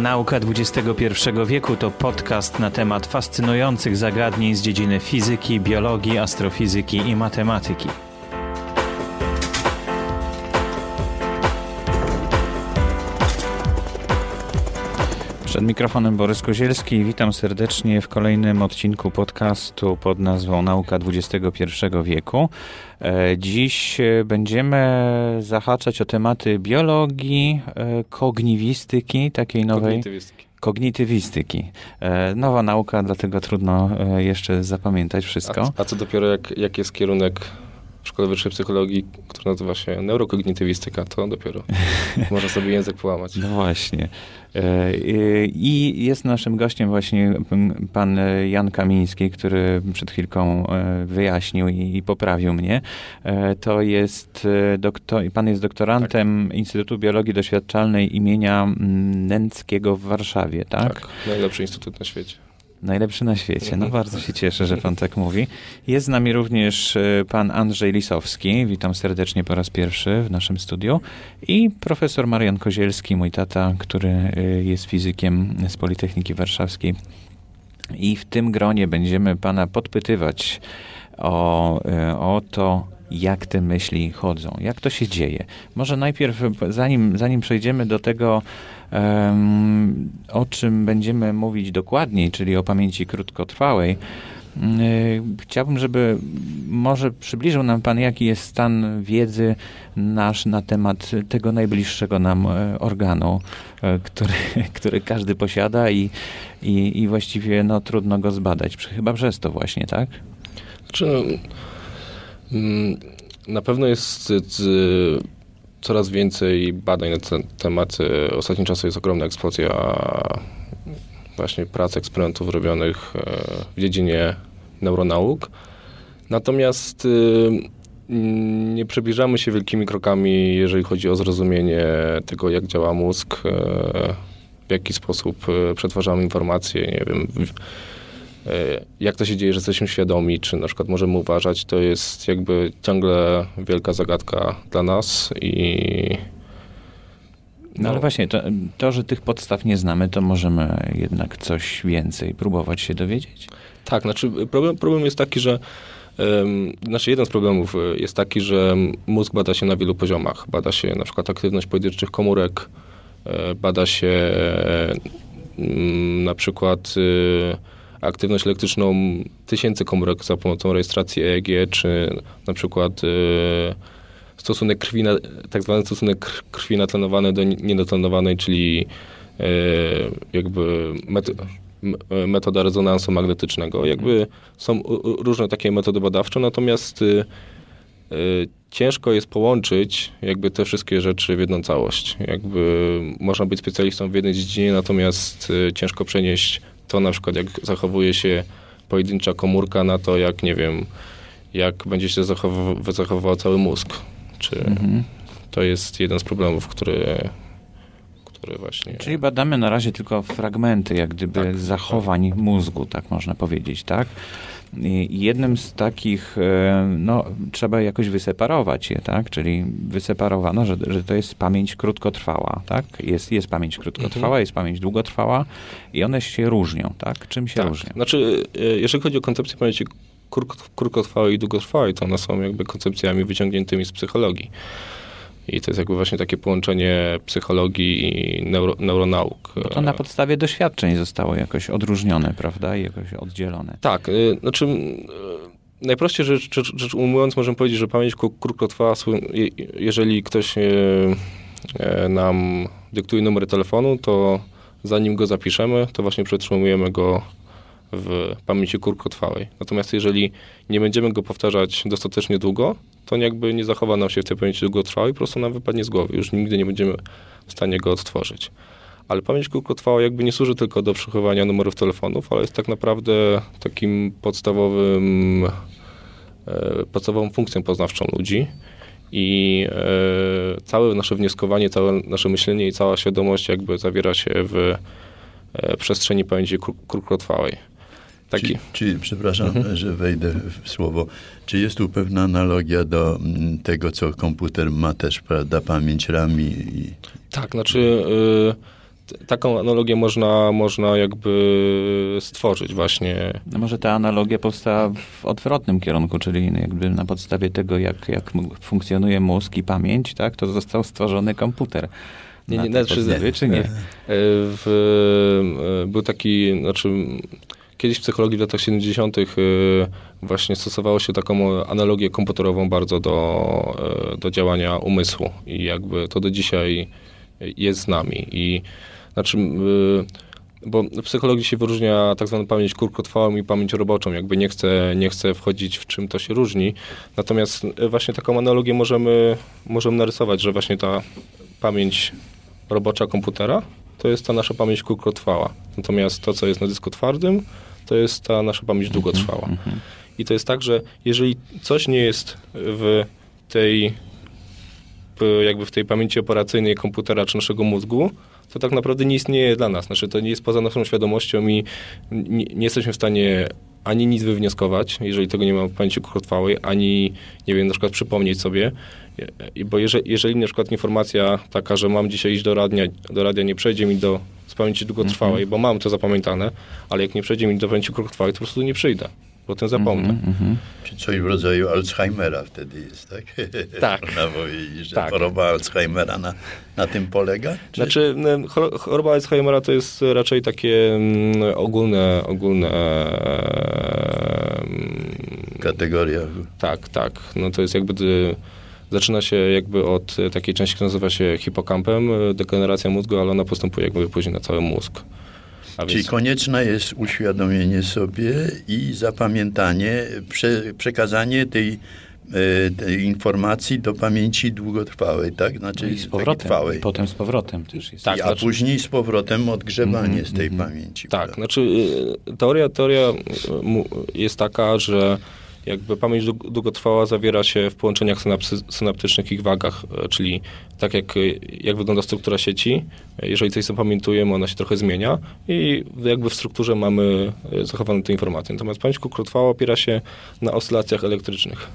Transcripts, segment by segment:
Nauka XXI wieku to podcast na temat fascynujących zagadnień z dziedziny fizyki, biologii, astrofizyki i matematyki. Przed mikrofonem Borys Kozielski. Witam serdecznie w kolejnym odcinku podcastu pod nazwą Nauka XXI wieku. E, dziś e, będziemy zahaczać o tematy biologii, e, kogniwistyki, takiej nowej. Kognitywistyki. Kognitywistyki. Nowa nauka, dlatego trudno jeszcze zapamiętać wszystko. A, a co dopiero jak, jak jest kierunek w Szkole Wyższej Psychologii, który nazywa się neurokognitywistyka, to dopiero można sobie język połamać. No właśnie. E, I jest naszym gościem właśnie pan Jan Kamiński, który przed chwilką e, wyjaśnił i poprawił mnie. E, to jest doktor, pan jest doktorantem tak. Instytutu Biologii Doświadczalnej imienia Nęckiego w Warszawie, tak? Tak, najlepszy instytut na świecie. Najlepszy na świecie. No bardzo się cieszę, że pan tak mówi. Jest z nami również e, pan Andrzej Lisowski. Witam serdecznie po raz pierwszy w naszym studiu. I profesor Marian Kozielski, mój tata, który e, jest fizykiem z Politechniki Warszawskiej. I w tym gronie będziemy pana podpytywać o, e, o to, jak te myśli chodzą, jak to się dzieje. Może najpierw, zanim, zanim przejdziemy do tego, um, o czym będziemy mówić dokładniej, czyli o pamięci krótkotrwałej, Chciałbym, żeby może przybliżył nam Pan, jaki jest stan wiedzy nasz na temat tego najbliższego nam e, organu, e, który, który każdy posiada i, i, i właściwie no, trudno go zbadać. Chyba przez to właśnie, tak? Znaczy, no, na pewno jest coraz więcej badań na ten temat. Ostatnim czasem jest ogromna eksplozja właśnie prac, eksperymentów robionych e, w dziedzinie neuronauk. Natomiast y, nie przybliżamy się wielkimi krokami, jeżeli chodzi o zrozumienie tego, jak działa mózg, e, w jaki sposób e, przetwarzamy informacje, nie wiem, jak to się dzieje, że jesteśmy świadomi, czy na przykład możemy uważać, to jest jakby ciągle wielka zagadka dla nas i... No, no ale właśnie, to, to, że tych podstaw nie znamy, to możemy jednak coś więcej próbować się dowiedzieć? Tak, znaczy problem, problem jest taki, że znaczy jeden z problemów jest taki, że mózg bada się na wielu poziomach. Bada się na przykład aktywność pojedynczych komórek, e, bada się na przykład y, aktywność elektryczną tysięcy komórek za pomocą rejestracji EEG, czy na przykład y, stosunek krwi, na, tak zwany stosunek krwi natlenowanej do nienatlenowanej, czyli y, jakby met, metoda rezonansu magnetycznego. Jakby są różne takie metody badawcze, natomiast y, ciężko jest połączyć jakby te wszystkie rzeczy w jedną całość. Jakby można być specjalistą w jednej dziedzinie, natomiast ciężko przenieść to na przykład jak zachowuje się pojedyncza komórka na to, jak nie wiem, jak będzie się zachowywał, zachowywał cały mózg. Czy mhm. to jest jeden z problemów, który, który właśnie... Czyli badamy na razie tylko fragmenty, jak gdyby tak, zachowań tak. mózgu, tak można powiedzieć, tak? Jednym z takich, e, no, trzeba jakoś wyseparować je, tak? Czyli wyseparowano, że, że to jest pamięć krótkotrwała, tak? Jest, jest pamięć krótkotrwała, mhm. jest pamięć długotrwała i one się różnią, tak? Czym się tak. różnią? Znaczy, e, jeżeli chodzi o koncepcję pamięci krótkotrwałej i długotrwałej, to one są jakby koncepcjami wyciągniętymi z psychologii. I to jest jakby właśnie takie połączenie psychologii i neuro, neuronauk. Bo to na podstawie doświadczeń zostało jakoś odróżnione, prawda? I jakoś oddzielone. Tak. Y, znaczy, y, najprościej rzecz, rzecz, rzecz ujmując, możemy powiedzieć, że pamięć krótkotrwała, jeżeli ktoś y, nam dyktuje numer telefonu, to zanim go zapiszemy, to właśnie przetrzymujemy go w pamięci krótkotrwałej. Natomiast jeżeli nie będziemy go powtarzać dostatecznie długo, to jakby nie zachowa nam się w tej pamięci długotrwałej, po prostu nam wypadnie z głowy. Już nigdy nie będziemy w stanie go odtworzyć. Ale pamięć krótkotrwała jakby nie służy tylko do przechowywania numerów telefonów, ale jest tak naprawdę takim podstawowym podstawową funkcją poznawczą ludzi i e, całe nasze wnioskowanie, całe nasze myślenie i cała świadomość jakby zawiera się w e, przestrzeni pamięci krótkotrwałej. Taki. Czy, czy przepraszam, mhm. że wejdę w słowo. Czy jest tu pewna analogia do mm, tego, co komputer ma też, prawda, pamięć RAM i... Tak, znaczy... Y taką analogię można, można jakby stworzyć właśnie. No może ta analogia powstała w odwrotnym kierunku, czyli jakby na podstawie tego, jak, jak funkcjonuje mózg i pamięć, tak, to został stworzony komputer. Nie, nie, znaczy, podstawie, czy nie? E, w, e, był taki, znaczy kiedyś w psychologii w latach 70. E, właśnie stosowało się taką analogię komputerową bardzo do, do działania umysłu i jakby to do dzisiaj jest z nami i znaczy, y, bo w psychologii się wyróżnia tak zwaną pamięć krótkotrwałą i pamięć roboczą. Jakby nie chcę, nie chcę wchodzić w czym to się różni. Natomiast y, właśnie taką analogię możemy, możemy narysować, że właśnie ta pamięć robocza komputera to jest ta nasza pamięć krótkotrwała. Natomiast to, co jest na dysku twardym, to jest ta nasza pamięć mhm, długotrwała. Mhm. I to jest tak, że jeżeli coś nie jest w tej jakby w tej pamięci operacyjnej komputera czy naszego mózgu, to tak naprawdę nie istnieje dla nas. Znaczy, to nie jest poza naszą świadomością i nie, nie jesteśmy w stanie ani nic wywnioskować, jeżeli tego nie ma w pamięci krótkotrwałej, ani, nie wiem, na przykład przypomnieć sobie, bo jeżeli, jeżeli na przykład informacja taka, że mam dzisiaj iść do radia, do radia nie przejdzie mi do z pamięci długotrwałej, mm -hmm. bo mam to zapamiętane, ale jak nie przejdzie mi do pamięci krótkotrwałej, to po prostu nie przyjdę potem zapomnę. Mm -hmm. Czy coś w rodzaju Alzheimera wtedy jest, tak? Tak. Można powiedzieć, że tak. choroba Alzheimera na, na tym polega? Czy... Znaczy, choroba Alzheimera to jest raczej takie ogólne, ogólne kategoria. Tak, tak. No to jest jakby zaczyna się jakby od takiej części, która nazywa się hipokampem, degeneracja mózgu, ale ona postępuje jakby później na cały mózg. Czyli konieczne jest uświadomienie sobie i zapamiętanie, prze, przekazanie tej, e, tej informacji do pamięci długotrwałej, tak? Znaczy no I z powrotem, trwałej. I potem z powrotem też jest. Tak, a znaczy... później z powrotem odgrzewanie mm z tej mm pamięci. Tak, prawda? znaczy y, teoria, teoria jest taka, że jakby pamięć długotrwała zawiera się w połączeniach synapsy, synaptycznych i wagach, e, czyli tak jak, e, jak wygląda struktura sieci, e, jeżeli coś zapamiętujemy, ona się trochę zmienia i jakby w strukturze mamy zachowane te informacje. Natomiast pamięć krótkotrwała opiera się na oscylacjach elektrycznych,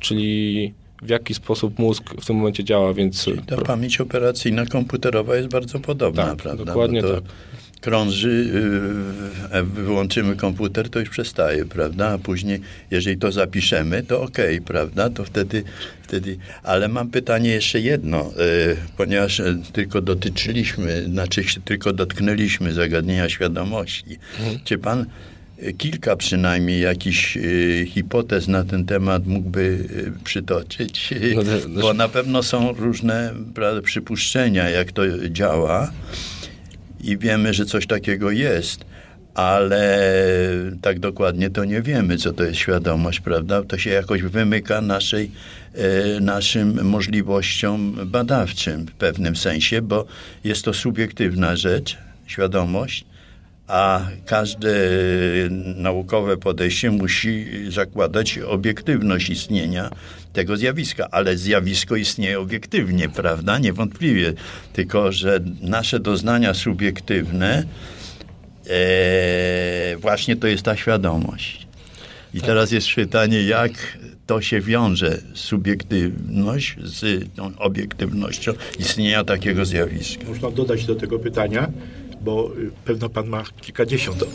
czyli w jaki sposób mózg w tym momencie działa, więc... Czyli ta pamięć operacyjna komputerowa jest bardzo podobna, tak, prawda? dokładnie tak krąży, yy, wyłączymy komputer, to już przestaje, prawda? A później, jeżeli to zapiszemy, to ok, prawda? To wtedy, wtedy... Ale mam pytanie jeszcze jedno, yy, ponieważ e, tylko dotyczyliśmy, znaczy tylko dotknęliśmy zagadnienia świadomości. Mhm. Czy pan e, kilka przynajmniej jakichś y, hipotez na ten temat mógłby y, przytoczyć, no, no, bo na pewno są różne przypuszczenia, jak to działa i wiemy, że coś takiego jest, ale tak dokładnie to nie wiemy, co to jest świadomość, prawda? To się jakoś wymyka naszej, e, naszym możliwościom badawczym w pewnym sensie, bo jest to subiektywna rzecz, świadomość, a każde naukowe podejście musi zakładać obiektywność istnienia tego zjawiska, ale zjawisko istnieje obiektywnie, prawda? Niewątpliwie. Tylko, że nasze doznania subiektywne e, właśnie to jest ta świadomość. I tak. teraz jest pytanie, jak to się wiąże subiektywność z tą obiektywnością istnienia takiego zjawiska. Można dodać do tego pytania, bo y, pewno pan ma kilkadziesiąt, y,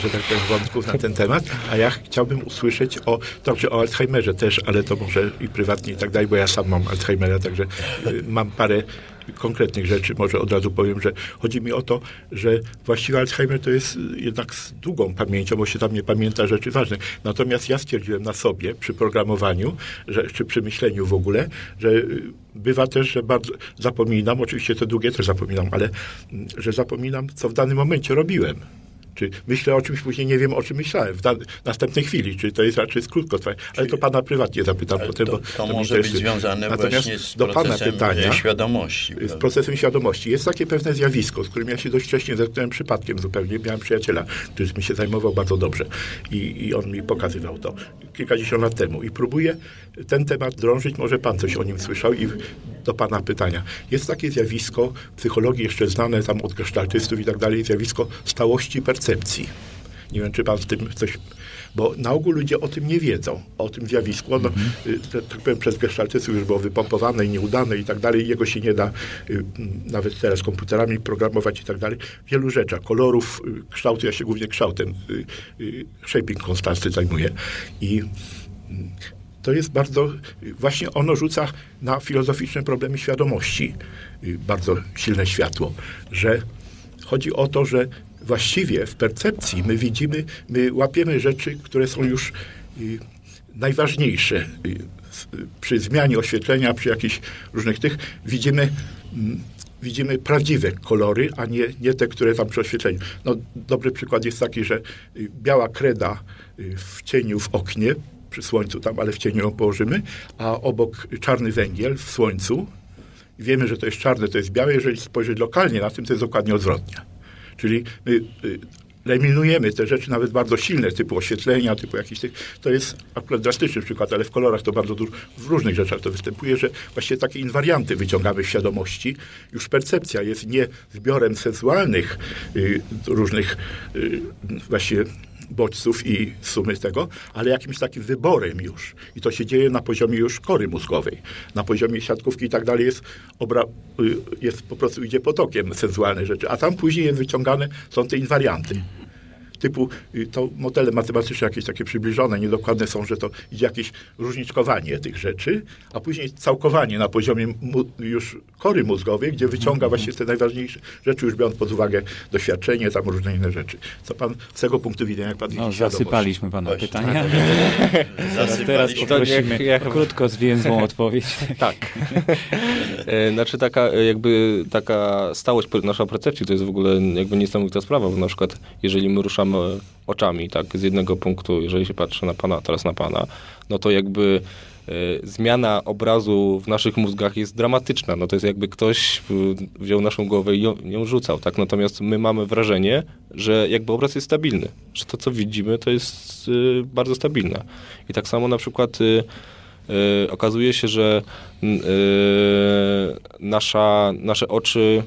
że tak powiem, wątków na ten temat, a ja chciałbym usłyszeć o, dobrze, o Alzheimerze też, ale to może i prywatnie i tak dalej, bo ja sam mam Alzheimera, także y, mam parę konkretnych rzeczy. Może od razu powiem, że chodzi mi o to, że właściwie Alzheimer to jest jednak z długą pamięcią, bo się tam nie pamięta rzeczy ważne. Natomiast ja stwierdziłem na sobie przy programowaniu, że, czy przy myśleniu w ogóle, że bywa też, że bardzo zapominam, oczywiście te długie też zapominam, ale że zapominam, co w danym momencie robiłem. Czy myślę o czymś, później nie wiem, o czym myślałem w następnej chwili, czy to jest raczej jest krótkotrwałe. Ale to pana prywatnie zapytam Ale potem, to, bo to mnie może być związane Natomiast właśnie z do pana procesem pytania, świadomości. z prawda? procesem świadomości. Jest takie pewne zjawisko, z którym ja się dość wcześnie zetknąłem przypadkiem zupełnie. Miałem przyjaciela, który mi się zajmował bardzo dobrze i, i on mi pokazywał to kilkadziesiąt lat temu. I próbuję ten temat drążyć, może pan coś o nim słyszał i do pana pytania. Jest takie zjawisko w psychologii jeszcze znane tam od gestaltystów i tak dalej, zjawisko stałości percepcji. Nie wiem, czy pan z tym coś... Bo na ogół ludzie o tym nie wiedzą, o tym zjawisku. Ono, y, te- tak powiem, przez gestaltystów już było wypompowane i nieudane i tak dalej. Jego się nie da y, nawet teraz komputerami programować i tak dalej. Wielu rzeczy, kolorów, y, kształtu. Ja się głównie kształtem y, y, shaping konstanty zajmuję. I mm, to jest bardzo, y, właśnie ono rzuca na filozoficzne problemy świadomości y, bardzo silne światło, że chodzi o to, że właściwie w percepcji my widzimy, my łapiemy rzeczy, które są już y, najważniejsze. Y, y, przy zmianie oświetlenia, przy jakichś różnych tych, widzimy, mm, widzimy prawdziwe kolory, a nie, nie te, które tam przy oświetleniu. No, dobry przykład jest taki, że biała kreda w cieniu w oknie, przy słońcu tam, ale w cieniu ją położymy, a obok czarny węgiel w słońcu, wiemy, że to jest czarne, to jest białe. Jeżeli spojrzeć lokalnie na tym, to jest dokładnie odwrotnie. Czyli my y, eliminujemy te rzeczy nawet bardzo silne, typu oświetlenia, typu jakichś tych. To jest akurat drastyczny przykład, ale w kolorach to bardzo dużo, w różnych rzeczach to występuje, że właściwie takie inwarianty wyciągamy w świadomości. Już percepcja jest nie zbiorem sensualnych y, różnych y, właściwie bodźców i sumy tego, ale jakimś takim wyborem już. I to się dzieje na poziomie już kory mózgowej. Na poziomie siatkówki i tak dalej jest, obra, y, jest po prostu idzie potokiem sensualne rzeczy, a tam później jest wyciągane, są te inwarianty. Typu y, to modele matematyczne jakieś takie przybliżone, niedokładne są, że to idzie jakieś różniczkowanie tych rzeczy, a później całkowanie na poziomie mu, już kory mózgowej, gdzie wyciąga właśnie te najważniejsze rzeczy, już biorąc pod uwagę doświadczenie, tam różne inne rzeczy. Co pan z tego punktu widzenia, jak pan No, widzi zasypaliśmy pana pytania. Teraz, teraz Zasypaliśmy. poprosimy jak- krótko zwięzłą odpowiedź. Tak. E, znaczy taka e, jakby taka stałość nasza percepcji to jest w ogóle jakby niesamowita sprawa, bo na przykład jeżeli my ruszamy oczami tak z jednego punktu, jeżeli się patrzy na pana, teraz na pana, no to jakby e, zmiana obrazu w naszych mózgach jest dramatyczna. No to jest jakby ktoś wziął naszą głowę i ją, ją rzucał, tak? Natomiast my mamy wrażenie, że jakby obraz jest stabilny, że to co widzimy to jest y, bardzo stabilne. I tak samo na przykład y, y, okazuje się, że nasza, nasze oczy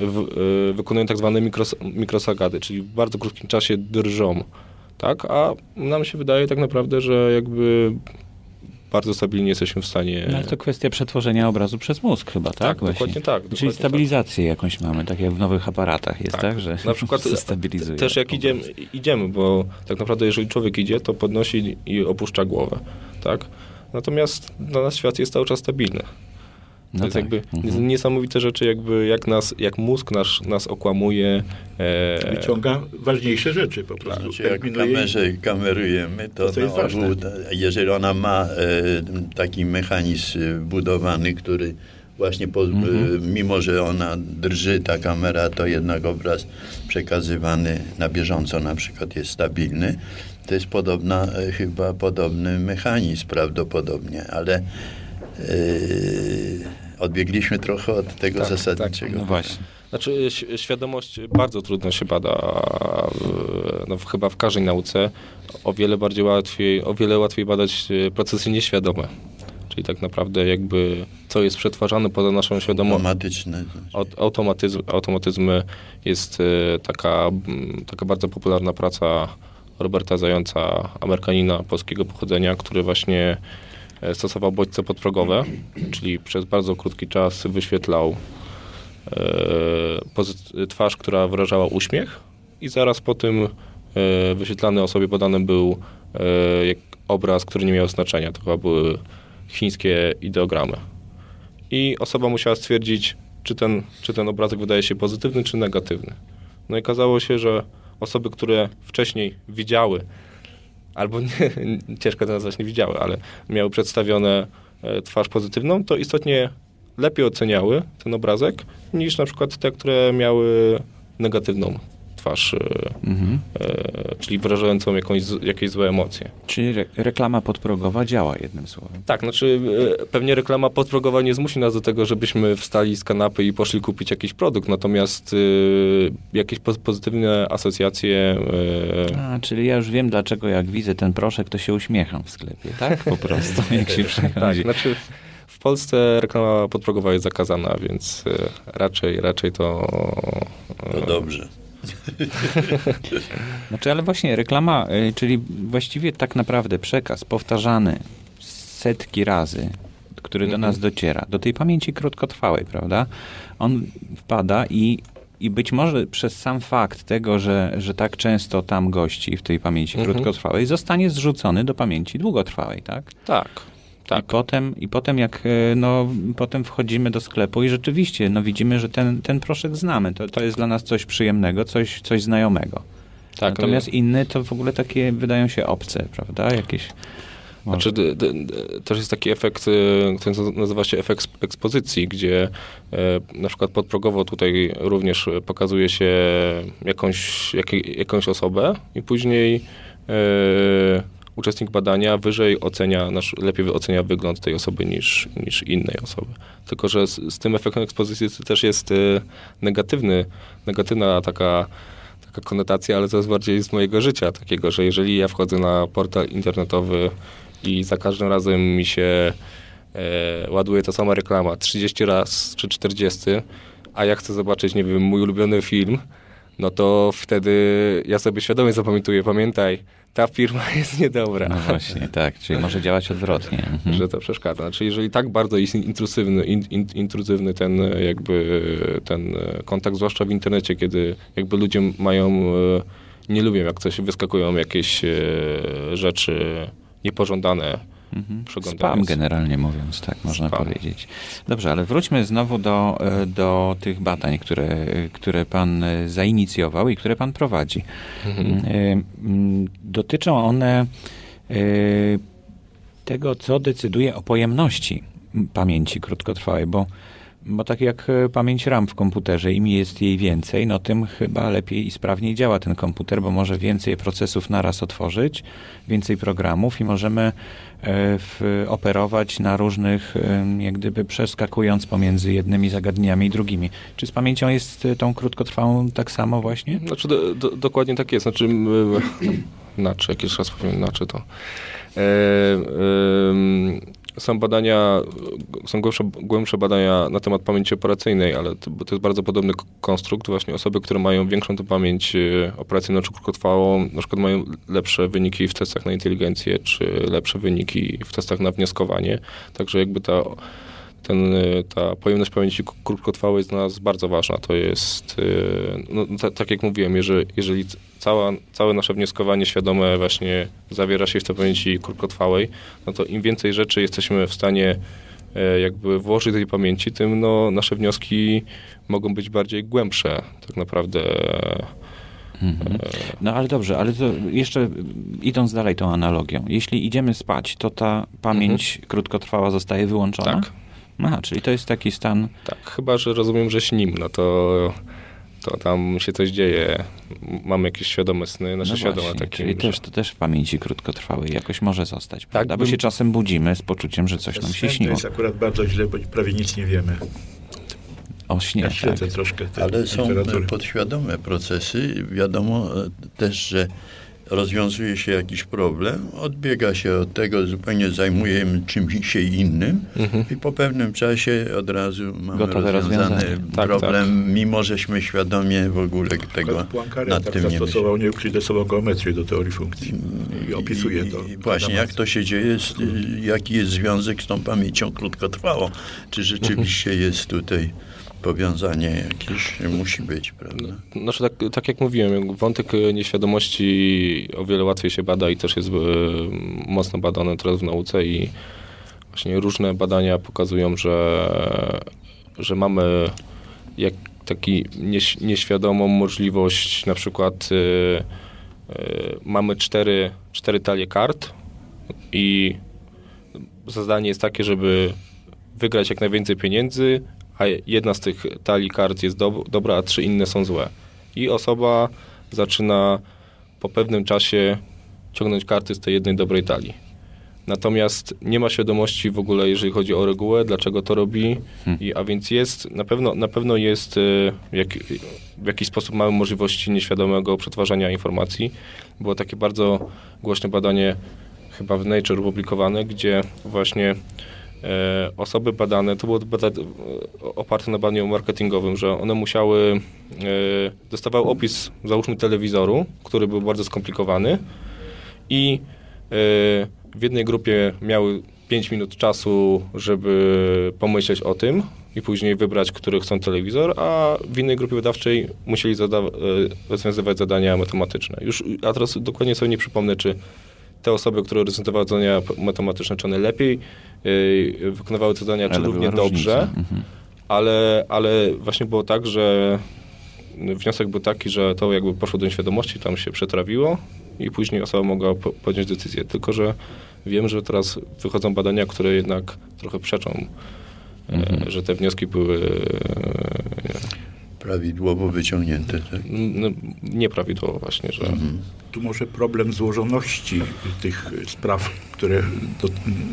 w, y, wykonują tak zwane mikros, mikrosagady, czyli w bardzo krótkim czasie drżą, tak? A nam się wydaje tak naprawdę, że jakby bardzo stabilnie jesteśmy w stanie... No, ale to kwestia przetworzenia obrazu przez mózg chyba, tak? Tak, Właśnie. dokładnie tak, Czyli dokładnie stabilizację jakąś mamy, tak jak w nowych aparatach jest, tak? Tak. Że Na przykład stabilizuje. też jak idziemy, idziemy, bo tak naprawdę jeżeli człowiek idzie, to podnosi i opuszcza głowę, tak? Natomiast dla nas świat jest cały czas stabilny. To No jest tak. jakby Mhm. niesamowite rzeczy, jakby jak nas, jak mózg nasz, nas okłamuje. E, Wyciąga ważniejsze rzeczy po prostu. Znaczy, jak Eliminuje- kamerze kamerujemy, to, To ważne. ogół, jeżeli ona ma e, taki mechanizm budowany, który właśnie po, e, mimo, że ona drży ta kamera, to jednak obraz przekazywany na bieżąco na przykład jest stabilny. To jest podobna, e, chyba podobny mechanizm prawdopodobnie, ale odbiegliśmy trochę od tego Tak, zasadniczego. No właśnie. Znaczy, ś- świadomość bardzo trudno się bada, w- no, w- chyba w każdej nauce. O wiele bardziej łatwiej, o wiele łatwiej badać e, procesy nieświadome. Czyli tak naprawdę jakby co jest przetwarzane poza naszą świadomością. Automatyczne. Aut- automatyzm, automatyzmy jest e, taka, taka bardzo popularna praca Roberta Zająca, Amerykanina polskiego pochodzenia, który właśnie e, stosował bodźce podprogowe, czyli przez bardzo krótki czas wyświetlał e, twarz, która wyrażała uśmiech i zaraz po tym e, wyświetlany osobie podany był e, obraz, który nie miał znaczenia. To chyba były chińskie ideogramy i osoba musiała stwierdzić, czy ten, czy ten obrazek wydaje się pozytywny, czy negatywny. No i okazało się, że osoby, które wcześniej widziały, albo nie, ciężko to nazwać nie widziały, ale miały przedstawione e, twarz pozytywną, to istotnie lepiej oceniały ten obrazek, niż na przykład te, które miały negatywną twarz twarz, mhm. czyli wyrażającą jakąś, jakieś złe emocje. Czyli re reklama podprogowa działa jednym słowem. Tak, znaczy pewnie reklama podprogowa nie zmusi nas do tego, żebyśmy wstali z kanapy i poszli kupić jakiś produkt, natomiast jakieś pozytywne asocjacje... A, czyli ja już wiem, dlaczego jak widzę ten proszek, to się uśmiecham w sklepie, tak? Po prostu, jak się przychodzi. Tak, znaczy w Polsce reklama podprogowa jest zakazana, więc e, raczej, raczej to... To dobrze. Znaczy, ale właśnie reklama, e, czyli właściwie tak naprawdę przekaz powtarzany setki razy, który do nas mhm. dociera, do tej pamięci krótkotrwałej, prawda? On wpada i, i być może przez sam fakt tego, że, że tak często tam gości w tej pamięci mhm. krótkotrwałej, zostanie zrzucony do pamięci długotrwałej, tak? Tak. Tak. I potem, I potem jak e, no, potem wchodzimy do sklepu i rzeczywiście no, widzimy, że ten, ten proszek znamy. To, to jest dla nas coś przyjemnego, coś, coś znajomego. Tak, Natomiast no, inne to w ogóle takie wydają się obce, prawda? Jakieś... Znaczy, d, d, też jest taki efekt, e, który nazywa się efekt ekspozycji, gdzie e, na przykład podprogowo tutaj również pokazuje się jakąś, jak, jakąś osobę i później e, uczestnik badania wyżej ocenia, nasz, lepiej ocenia wygląd tej osoby niż, niż innej osoby. Tylko, że z, z tym efektem ekspozycji też jest y, negatywny, negatywna taka taka konotacja, ale to jest bardziej z mojego życia takiego, że jeżeli ja wchodzę na portal internetowy i za każdym razem mi się e, ładuje ta sama reklama 30 raz czy 40, a ja chcę zobaczyć, nie wiem, mój ulubiony film, no to wtedy ja sobie świadomie zapamiętuję, pamiętaj, ta firma jest niedobra. No właśnie, tak, czyli może działać odwrotnie. Mhm. Że to przeszkadza. Znaczy, jeżeli tak bardzo jest intrusywny, in, in, intruzywny ten jakby ten kontakt, zwłaszcza w internecie, kiedy jakby ludzie mają, e, nie lubią jak coś wyskakują jakieś e, rzeczy niepożądane, Mhm. Spam generalnie mówiąc, tak można Spam. powiedzieć. Dobrze, ale wróćmy znowu do, e, do tych badań, które, które pan e, zainicjował i które pan prowadzi. Mhm. E, dotyczą one tego, co decyduje o pojemności pamięci krótkotrwałej, bo bo tak jak e, pamięć RAM w komputerze, im jest jej więcej, no tym chyba lepiej i sprawniej działa ten komputer, bo może więcej procesów naraz otworzyć, więcej programów i możemy e, w, operować na różnych, e, jak gdyby przeskakując pomiędzy jednymi zagadnieniami i drugimi. Czy z pamięcią jest tą krótkotrwałą tak samo właśnie? Znaczy, do, do, dokładnie tak jest. Znaczy, znaczy, jak jeszcze raz powiem, znaczy to. E, e, są badania, są głębsze, głębsze, badania na temat pamięci operacyjnej, ale to, to, jest bardzo podobny konstrukt. Właśnie osoby, które mają większą tę pamięć e, operacyjną czy krótkotrwałą, na przykład mają lepsze wyniki w testach na inteligencję, czy lepsze wyniki w testach na wnioskowanie. Także jakby ta ten, y, ta pojemność pamięci krótkotrwałej jest dla nas bardzo ważna. To jest, y, no, tak jak mówiłem, jeżeli, jeżeli cała, całe nasze wnioskowanie świadome właśnie zawiera się w tej pamięci krótkotrwałej, no to im więcej rzeczy jesteśmy w stanie e, jakby włożyć do tej pamięci, tym no, nasze wnioski mogą być bardziej głębsze tak naprawdę. Mhm. E, no ale dobrze, ale to jeszcze idąc dalej tą analogią. Jeśli idziemy spać, to ta pamięć mhm. krótkotrwała zostaje wyłączona? Tak. Aha, czyli to jest taki stan... Tak, chyba, że rozumiem, że śnim, no to, to tam się coś dzieje. Mamy jakieś świadome sny, nasze no świadome takie. Czyli że... też, to też w pamięci krótkotrwałej jakoś może zostać, tak, prawda? Bo bym... się czasem budzimy z poczuciem, że coś nam się śniło. To jest akurat bardzo źle, bo prawie nic nie wiemy. O śnie, ja tak. troszkę Ale są podświadome procesy. Wiadomo też, że rozwiązuje się jakiś problem, odbiega się od tego, zupełnie zajmujemy czymś się innym mhm. i po pewnym czasie od razu mamy Gotowe rozwiązany tak, problem, tak. mimo żeśmy świadomie w ogóle tego Poincaré nad tak tym nie zastosował nieuklidesową geometrię do teorii funkcji i opisuje to. I właśnie, jak to się dzieje, jaki jest związek z tą pamięcią krótkotrwałą? Czy rzeczywiście mhm. jest tutaj powiązanie jakieś musi być, prawda? Znaczy, tak, tak jak mówiłem, wątek nieświadomości o wiele łatwiej się bada i też jest e, mocno badany teraz w nauce i właśnie różne badania pokazują, że, że mamy jak taki nieś, nieświadomą możliwość, na przykład e, e, mamy cztery, cztery talie kart i zadanie jest takie, żeby wygrać jak najwięcej pieniędzy, a jedna z tych talii kart jest do, dobra, a trzy inne są złe. I osoba zaczyna po pewnym czasie ciągnąć karty z tej jednej dobrej talii. Natomiast nie ma świadomości w ogóle, jeżeli chodzi o regułę, dlaczego to robi, hmm. I, a więc jest, na pewno, na pewno jest y, jak, w jakiś sposób mamy możliwości nieświadomego przetwarzania informacji. Było takie bardzo głośne badanie chyba w Nature opublikowane, gdzie właśnie e, osoby badane, to było bada, oparte na badaniu marketingowym, że one musiały, e, dostawały opis, załóżmy telewizoru, który był bardzo skomplikowany i e, w jednej grupie miały 5 minut czasu, żeby pomyśleć o tym i później wybrać, który chcą telewizor, a w innej grupie badawczej musieli zada- e, rozwiązywać zadania matematyczne. Już, a teraz dokładnie sobie nie przypomnę, czy te osoby, które reprezentowały zadania matematyczne, czy one lepiej wykonywały te zadania, czy równie dobrze, mhm. ale, ale właśnie było tak, że wniosek był taki, że to jakby poszło do nieświadomości, tam się przetrawiło i później osoba mogła podjąć decyzję. Tylko, że wiem, że teraz wychodzą badania, które jednak trochę przeczą, e, mhm. że te wnioski były e, prawidłowo wyciągnięte. Tak? No, nieprawidłowo właśnie, że... Mhm. Tu może problem złożoności tych spraw, które do,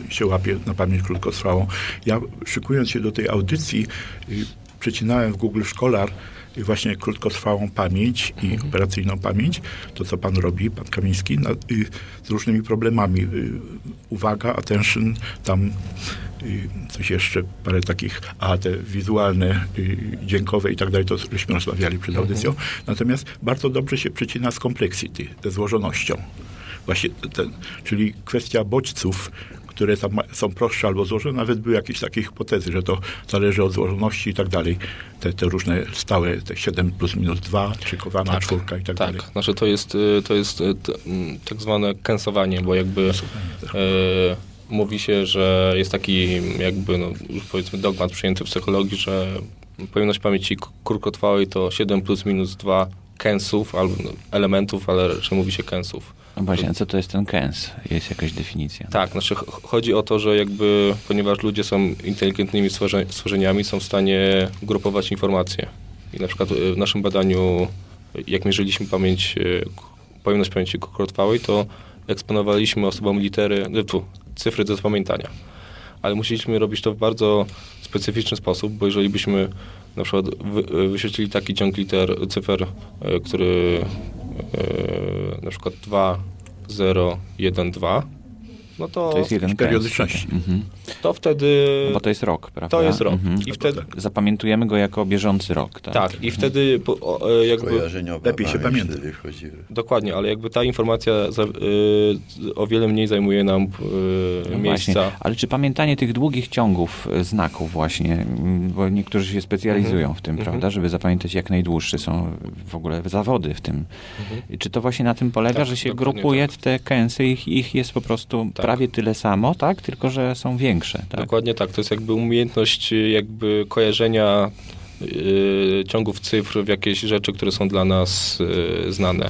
się łapie na pamięć krótkotrwałą. Ja szykując się do tej audycji, y, przecinałem w Google Scholar właśnie krótkotrwałą pamięć i mhm. operacyjną pamięć, to co pan robi, pan Kamiński, na, y, z różnymi problemami. Y, uwaga, attention, tam coś jeszcze, parę takich, a te wizualne, y, dźwiękowe i tak dalej, to żeśmy rozmawiali przed mhm. audycją. Natomiast bardzo dobrze się przecina z complexity, ze złożonością. Właśnie ten, czyli kwestia bodźców, które tam są prostsze albo złożone. Nawet były jakieś takie hipotezy, że to zależy od złożoności i tak dalej. Te, te różne stałe, te 7 plus minus 2, trzykowana tak, czwórka i tak, tak dalej. Tak, znaczy to jest, y, to jest y, tak zwane kęsowanie, bo jakby tak. e, mówi się, że jest taki jakby, no, powiedzmy dogmat przyjęty w psychologii, że pojemność pamięci krótkotrwałej to 7 plus minus 2 kęsów albo no, elementów, ale raczej mówi się kęsów. No właśnie, a co to jest ten kęs? Jest jakaś definicja? Tak, znaczy chodzi o to, że jakby, ponieważ ludzie są inteligentnymi stworzeniami, są w stanie grupować informacje. I na przykład y, w naszym badaniu, jak mierzyliśmy pamięć, y, pojemność pamięci krótkotrwałej, to eksponowaliśmy osobom litery, y, tu, cyfry do zapamiętania. Ale musieliśmy robić to w bardzo specyficzny sposób, bo jeżeli byśmy na przykład wy, wyświetlili taki ciąg liter, cyfer, który na przykład 2, 0, 1, 2, no to, to jest jeden periodyczności. Mhm. To wtedy... No bo to jest rok, prawda? To jest rok. Mhm. I wtedy... Zapamiętujemy go jako bieżący rok, tak? Tak, i wtedy e, jakby... Lepiej się pamięta. Dokładnie, ale jakby ta informacja za, y, o wiele mniej zajmuje nam y, no miejsca. Właśnie. Ale czy pamiętanie tych długich ciągów znaków właśnie, bo niektórzy się specjalizują mhm. w tym, mhm. prawda, żeby zapamiętać jak najdłuższe, są w ogóle zawody w tym. Mhm. Czy to właśnie na tym polega, tak, że się grupuje tak. te kęsy, ich, ich jest po prostu tak. Prawie tyle samo, tak? Tylko, że są większe. Tak? Dokładnie tak. To jest jakby umiejętność y, jakby kojarzenia yy, ciągów cyfr w jakieś rzeczy, które są dla nas yy, znane.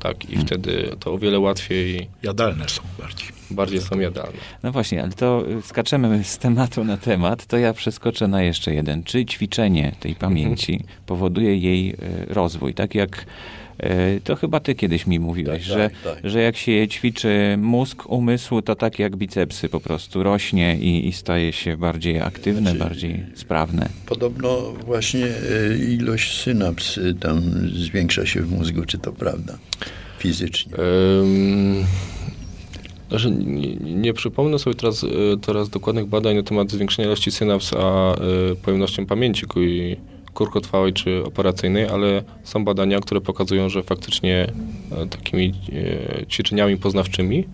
Tak, i hmm. wtedy to o wiele łatwiej. Jadalne są bardziej. Bardziej są jadalne. No właśnie, ale to skaczemy z tematu na temat, to ja przeskoczę na jeszcze jeden. Czy ćwiczenie tej pamięci powoduje jej y, rozwój? Tak jak to chyba ty kiedyś mi mówiłeś, tak, że, tak, tak. że jak się ćwiczy mózg, umysł, to tak jak bicepsy po prostu rośnie i, i staje się bardziej aktywne, znaczy, bardziej sprawne. Podobno właśnie e, ilość synaps tam zwiększa się w mózgu, czy to prawda? Fizycznie. Um... Znaczy, nie, nie, przypomnę sobie teraz, e, teraz dokładnych badań na temat zwiększenia ilości synaps, a y, pojemnością pamięci, krótkotrwałej czy operacyjnej, ale są badania, które pokazują, że faktycznie e, takimi e, ćwiczeniami poznawczymi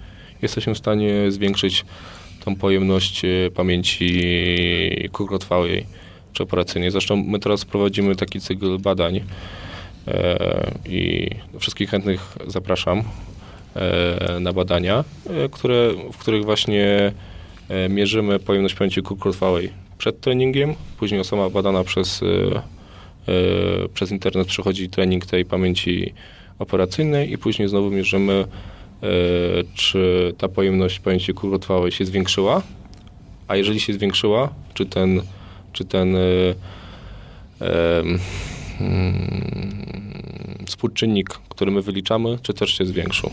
jesteśmy w stanie zwiększyć tą pojemność e, pamięci krótkotrwałej czy operacyjnej. Zresztą my teraz prowadzimy taki cykl badań i wszystkich chętnych zapraszam na badania, które, w których właśnie mierzymy pojemność pamięci krótkotrwałej przed treningiem, później osoba badana przez, e, e, przez internet przechodzi trening tej pamięci operacyjnej i później znowu mierzymy, e, czy ta pojemność pamięci krótkotrwałej się zwiększyła, a jeżeli się zwiększyła, czy ten, czy ten mm, współczynnik, który my wyliczamy, czy też się zwiększył.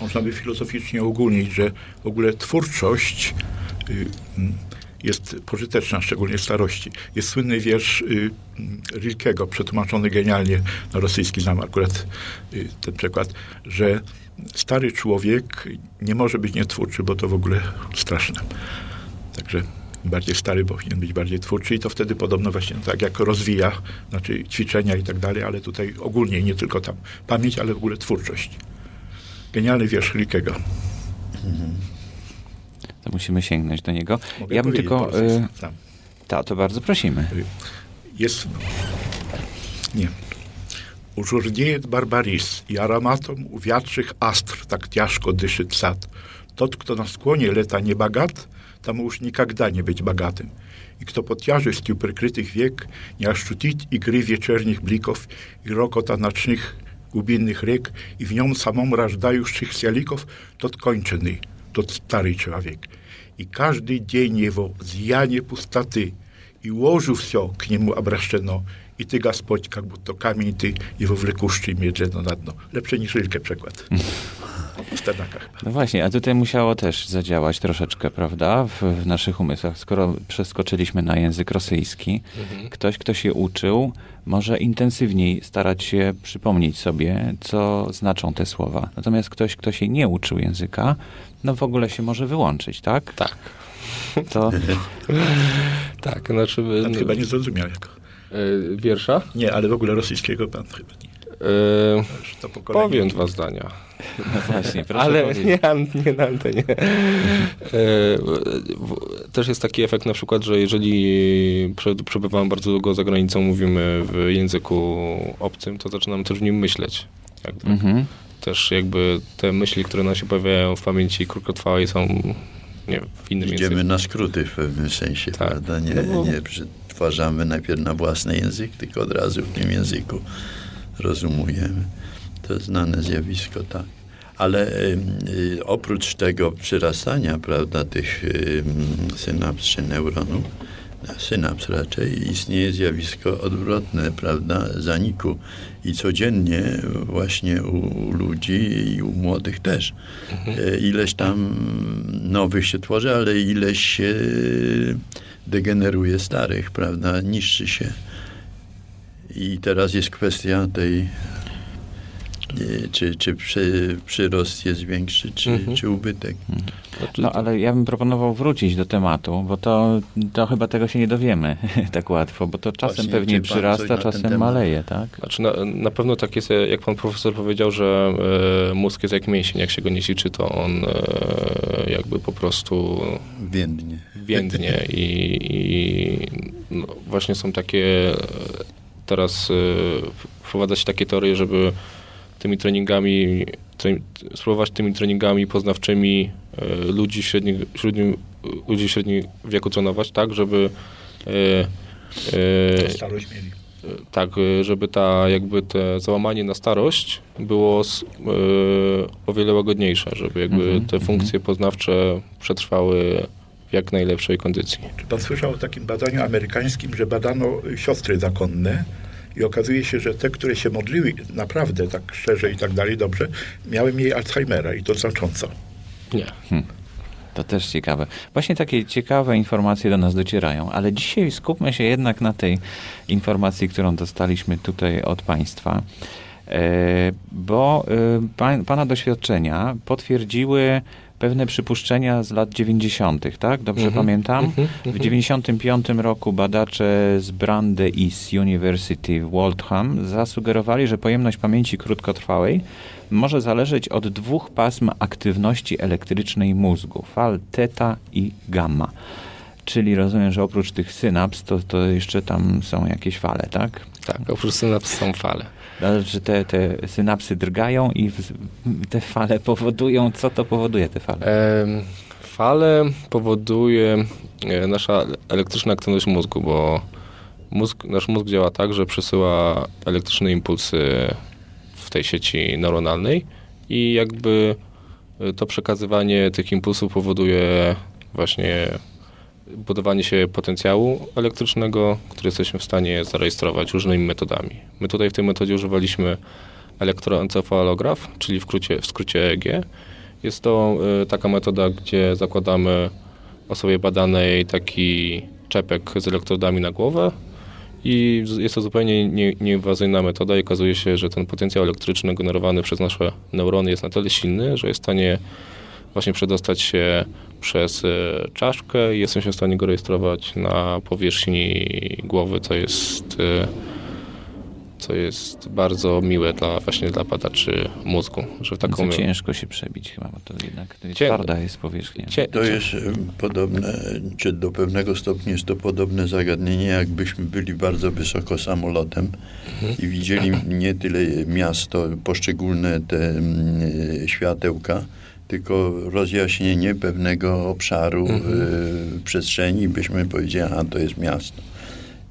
Można by filozoficznie ogólnić, że w ogóle twórczość y, jest pożyteczna, szczególnie w starości. Jest słynny wiersz y, Rilkego, przetłumaczony genialnie na rosyjski, znam akurat y, ten przekład, że stary człowiek nie może być nietwórczy, bo to w ogóle straszne. Także bardziej stary powinien być bardziej twórczy i to wtedy podobno właśnie tak jak rozwija, znaczy ćwiczenia i tak dalej, ale tutaj ogólnie nie tylko tam pamięć, ale w ogóle twórczość. Genialny wiersz Rilkego To musimy sięgnąć do niego. Mogę ja bym powiedzieć tylko... po rosyjsku, Y, znam. ta, to bardzo prosimy. Jest... Nie. Użurnieje barbaris i aromatom uwiatrzych astr tak ciężko dyszy sad. Тот, кто на склоне лета не богат, тому уж никогда не быть богатым. И кто под тяжестью прикрытых век не ощутить игры вечерних бликов и рокота ночных глубинных рек, и в нем самом рождающихся ликов, тот конченый, тот старый человек. И каждый день его зъяние пустоты, и ложу все к нему обращено, i ty, Господь, как будто камень ty, его влекущий медленно на дно. Lepsze niż Rilke przekład. W Sternakach. No właśnie, a tutaj musiało też zadziałać troszeczkę, prawda, w, w naszych umysłach. Skoro przeskoczyliśmy na język rosyjski, ktoś, kto się uczył, może intensywniej starać się przypomnieć sobie, co znaczą te słowa. Natomiast ktoś, kto się nie uczył języka, no w ogóle się może wyłączyć, tak? Tak. To Tak, znaczy... Pan chyba nie zrozumiał jako. y, wiersza? Nie, ale w ogóle rosyjskiego pan chyba nie. Y, pokolenie. powiem dwa zdania. No właśnie, proszę Ale powiedzieć. nie, nie na antenie. E, Też jest taki efekt na przykład, że jeżeli prze- przebywamy bardzo długo za granicą, mówimy w języku obcym, to zaczynamy też w nim myśleć. Jakby. Mhm. Też jakby te myśli, które nam się pojawiają w pamięci krótkotrwałej są nie, w innym Idziemy języku. na skróty w pewnym sensie, Tak. prawda? Nie, No bo- nie przetwarzamy najpierw na własny język, tylko od razu w tym języku rozumujemy. To znane zjawisko, tak. Ale y, y, oprócz tego przyrastania, prawda, tych y, synaps czy neuronów, synaps raczej, istnieje zjawisko odwrotne, prawda, zaniku. I codziennie właśnie u, ludzi i u młodych też e, ileś tam nowych się tworzy, ale ileś się degeneruje starych, prawda, niszczy się. I teraz jest kwestia tej, czy, czy przy, przyrost jest większy, czy, Mhm. czy ubytek. Znaczy, No ale ja bym proponował wrócić do tematu, bo to, to chyba tego się nie dowiemy tak łatwo, bo to czasem Właśnie, pewnie przyrasta, czasem maleje, tak? Znaczy na, na pewno tak jest, jak pan profesor powiedział, że e, mózg jest jak mięsień, jak się go nie ćwiczy, to on e, jakby po prostu Więdnie. więdnie i, i no, właśnie są takie, e, teraz e, wprowadza się takie teorie, żeby tymi treningami, tre, spróbować tymi treningami poznawczymi e, ludzi średnich, średnim, ludzi w średnim wieku trenować, tak, żeby e, e, Starość mieli. tak, żeby ta jakby te załamanie na starość było y, o wiele łagodniejsze, żeby jakby Mhm, te mhm. funkcje poznawcze przetrwały w jak najlepszej kondycji. Czy pan słyszał o takim badaniu amerykańskim, że badano siostry zakonne i okazuje się, że te, które się modliły naprawdę tak szczerze i tak dalej dobrze, miały mniej Alzheimera i to znacząco. Nie. To też ciekawe. Właśnie takie ciekawe informacje do nas docierają, ale dzisiaj skupmy się jednak na tej informacji, którą dostaliśmy tutaj od Państwa, E, bo e, pa, Pana doświadczenia potwierdziły pewne przypuszczenia z lat 90., tak? Dobrze Mhm, pamiętam? mhm, W mhm. 95 roku badacze z Brande East University w Waltham zasugerowali, że pojemność pamięci krótkotrwałej może zależeć od dwóch pasm aktywności elektrycznej mózgu, fal teta i gamma. Czyli rozumiem, że oprócz tych synaps, to, to jeszcze tam są jakieś fale, tak? Tak, oprócz synaps są fale. Znaczy te, te synapsy drgają i te fale powodują, co to powoduje te fale? Fale powoduje e, nasza elektryczna aktywność mózgu, bo mózg, nasz mózg działa tak, że przesyła elektryczne impulsy w tej sieci neuronalnej i jakby e, to przekazywanie tych impulsów powoduje właśnie budowanie się potencjału elektrycznego, który jesteśmy w stanie zarejestrować różnymi metodami. My tutaj w tej metodzie używaliśmy elektroencefalograf, czyli w, krócie, w skrócie EEG. Jest to y, taka metoda, gdzie zakładamy osobie badanej taki czepek z elektrodami na głowę i jest to zupełnie nie, nieinwazyjna metoda i okazuje się, że ten potencjał elektryczny generowany przez nasze neurony jest na tyle silny, że jest w stanie właśnie przedostać się przez y, czaszkę i jestem się w stanie go rejestrować na powierzchni głowy, co jest y, co jest bardzo miłe dla, właśnie dla badaczy mózgu. Że taką... Ciężko się przebić chyba, bo to jednak to Cię... twarda jest powierzchnia. Cię... To jest podobne, czy do pewnego stopnia jest to podobne zagadnienie, jakbyśmy byli bardzo wysoko samolotem mhm. i widzieli nie tyle miasto, poszczególne te mm, światełka, tylko rozjaśnienie pewnego obszaru mhm. y, przestrzeni, byśmy powiedzieli, a to jest miasto.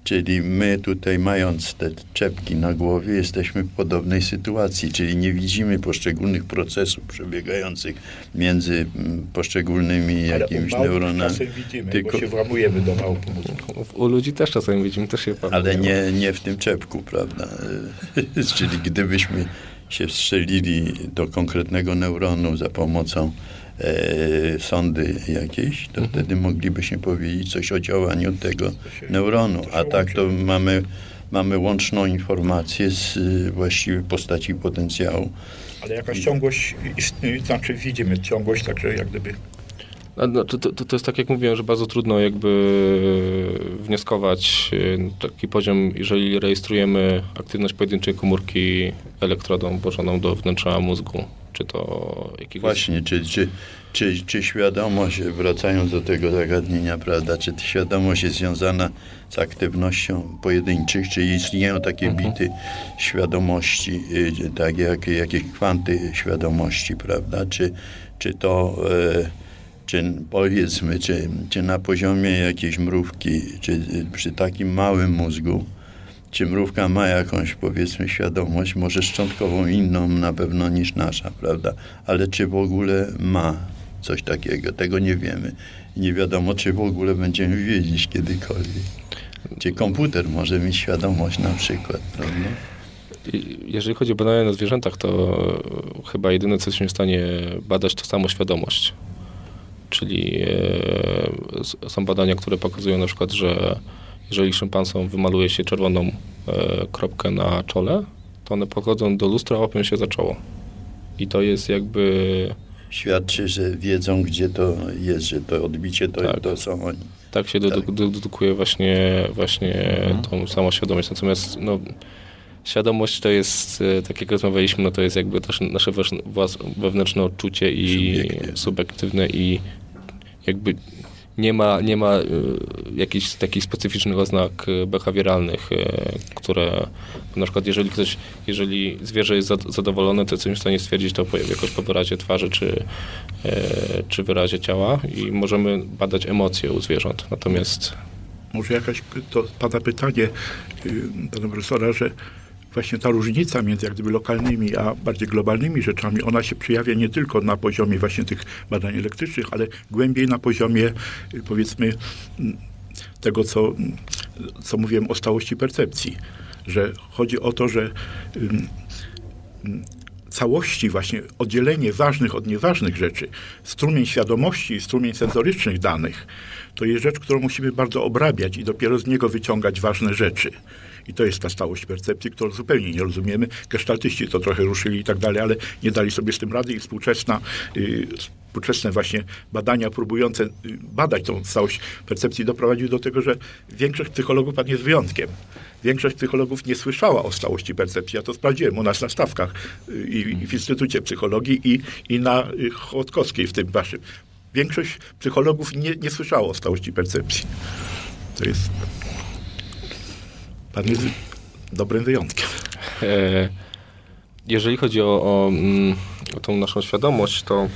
Czyli my tutaj, mając te czepki na głowie, jesteśmy w podobnej sytuacji, czyli nie widzimy poszczególnych procesów przebiegających między poszczególnymi jakimiś neuronami. Czasem widzimy, tylko... bo się wramujemy do małp U ludzi też czasem widzimy, też się Ale nie, nie w tym czepku, prawda? czyli gdybyśmy się wstrzelili do konkretnego neuronu za pomocą e, sądy jakieś, to mhm. wtedy moglibyśmy powiedzieć coś o działaniu tego neuronu. A tak to mamy, mamy łączną informację z y, właściwej postaci potencjału. Ale jakaś ciągłość istnieje, znaczy widzimy ciągłość, także jak gdyby no, to, to, to jest tak, jak mówiłem, że bardzo trudno jakby wnioskować y, taki poziom, jeżeli rejestrujemy aktywność pojedynczej komórki elektrodą włożoną do wnętrza mózgu czy to jakiegoś... Właśnie, czy, czy, czy, czy świadomość, wracając do tego zagadnienia, prawda, czy świadomość jest związana z aktywnością pojedynczych, czy istnieją takie mhm. bity świadomości, y, tak jak jakieś kwanty świadomości, prawda, czy, czy to... E, czy powiedzmy, czy, czy na poziomie jakiejś mrówki, czy przy takim małym mózgu, czy mrówka ma jakąś, powiedzmy, świadomość, może szczątkową inną na pewno niż nasza, prawda? Ale czy w ogóle ma coś takiego? Tego nie wiemy. Nie wiadomo, czy w ogóle będziemy wiedzieć kiedykolwiek. Czy komputer może mieć świadomość na przykład, prawda? Jeżeli chodzi o badania na zwierzętach, to chyba jedyne, co jesteśmy w stanie badać, to samoświadomość. Czyli e, są badania, które pokazują na przykład, że jeżeli szympansom wymaluje się czerwoną e, kropkę na czole, to one podchodzą do lustra, łapią się za czoło. I to jest jakby... Świadczy, że wiedzą, gdzie to jest, że to odbicie to, tak. to są oni. Tak się tak. dedukuje właśnie, właśnie mhm. tą samoświadomość. Natomiast no, świadomość to jest, e, tak jak rozmawialiśmy, no to jest jakby też nasze wewnętrzne odczucie i subiektywne, subiektywne i jakby nie ma, nie ma y, jakichś takich specyficznych oznak y, behawioralnych, y, które na przykład jeżeli ktoś, jeżeli zwierzę jest zadowolone, to jesteśmy w stanie stwierdzić to jakoś po wyrazie twarzy czy, czy wyrazie ciała i możemy badać emocje u zwierząt. Natomiast może jakaś, to pada pytanie pana profesora, że właśnie ta różnica między jak gdyby lokalnymi a bardziej globalnymi rzeczami, ona się przejawia nie tylko na poziomie właśnie tych badań elektrycznych, ale głębiej na poziomie y, powiedzmy mm, tego, co, mm, co mówiłem o stałości percepcji. Że chodzi o to, że mm, całości, właśnie oddzielenie ważnych od nieważnych rzeczy, strumień świadomości, strumień sensorycznych danych, to jest rzecz, którą musimy bardzo obrabiać i dopiero z niego wyciągać ważne rzeczy. I to jest ta stałość percepcji, którą zupełnie nie rozumiemy. Gestaltyści to trochę ruszyli i tak dalej, ale nie dali sobie z tym rady i współczesna, y, współczesne właśnie badania próbujące y, badać tą stałość percepcji doprowadziły do tego, że większość psychologów, pan jest wyjątkiem, większość psychologów nie słyszała o stałości percepcji. Ja to sprawdziłem u nas na stawkach y, i, i w Instytucie Psychologii i, i na Chłodkowskiej w tym waszym. Większość psychologów nie, nie słyszało o stałości percepcji. To jest... Pan jest dobrym wyjątkiem. E, jeżeli chodzi o, o, mm, o tą naszą świadomość, to e,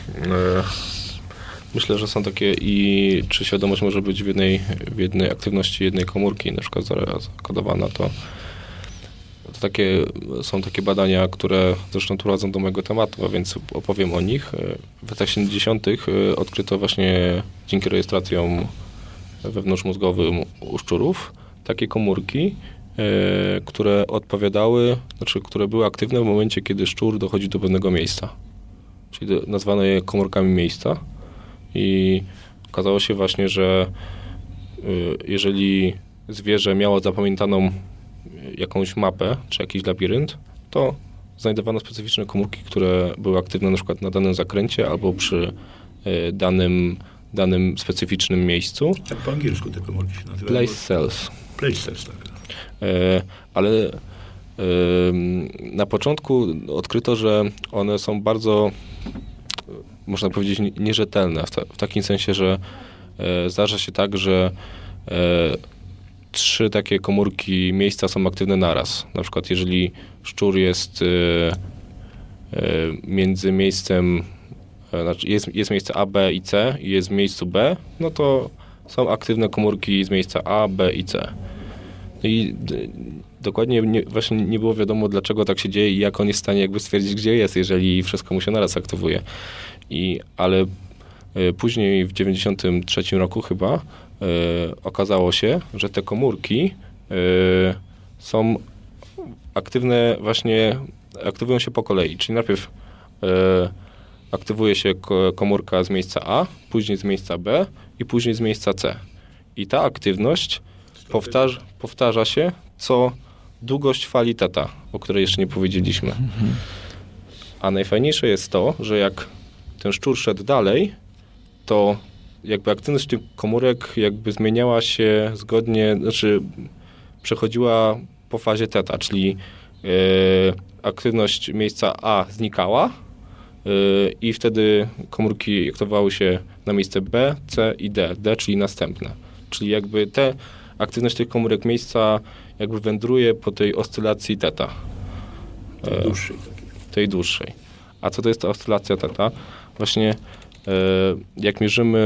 myślę, że są takie i czy świadomość może być w jednej, w jednej aktywności jednej komórki, na przykład zakodowana, to, to takie, są takie badania, które zresztą prowadzą do mojego tematu, a więc opowiem o nich. W latach 70. odkryto właśnie dzięki rejestracjom wewnątrzmózgowym u szczurów takie komórki, które odpowiadały, znaczy które były aktywne w momencie, kiedy szczur dochodzi do pewnego miejsca. Czyli nazwano je komórkami miejsca. I okazało się właśnie, że jeżeli zwierzę miało zapamiętaną jakąś mapę czy jakiś labirynt, to znajdowano specyficzne komórki, które były aktywne na przykład na danym zakręcie albo przy y, danym, danym specyficznym miejscu. Tak po angielsku te komórki się nazywają? Place cells. Place cells, tak. E, ale e, na początku odkryto, że one są bardzo, można powiedzieć, nierzetelne, w, ta, w takim sensie, że e, zdarza się tak, że trzy takie komórki miejsca są aktywne naraz. Na przykład jeżeli szczur jest między miejscem, znaczy jest, jest miejsce A, B i C i jest w miejscu B, no to są aktywne komórki z miejsca A, B i C. I dokładnie nie, właśnie nie było wiadomo, dlaczego tak się dzieje i jak on jest w stanie jakby stwierdzić, gdzie jest, jeżeli wszystko mu się naraz aktywuje. I, ale y, później w 93 roku chyba y, okazało się, że te komórki y, są aktywne właśnie, aktywują się po kolei. Czyli najpierw aktywuje się komórka z miejsca A, później z miejsca B i później z miejsca C. I ta aktywność powtarza, powtarza się co długość fali teta, o której jeszcze nie powiedzieliśmy. A najfajniejsze jest to, że jak ten szczur szedł dalej, to jakby aktywność tych komórek jakby zmieniała się zgodnie, znaczy przechodziła po fazie teta, czyli yy, aktywność miejsca A znikała yy, i wtedy komórki aktywowały się na miejsce B, C i D, D czyli następne. Czyli jakby te aktywność tych komórek miejsca jakby wędruje po tej oscylacji teta. Tej dłuższej. Tej dłuższej. A co to jest ta oscylacja teta? Właśnie e, jak mierzymy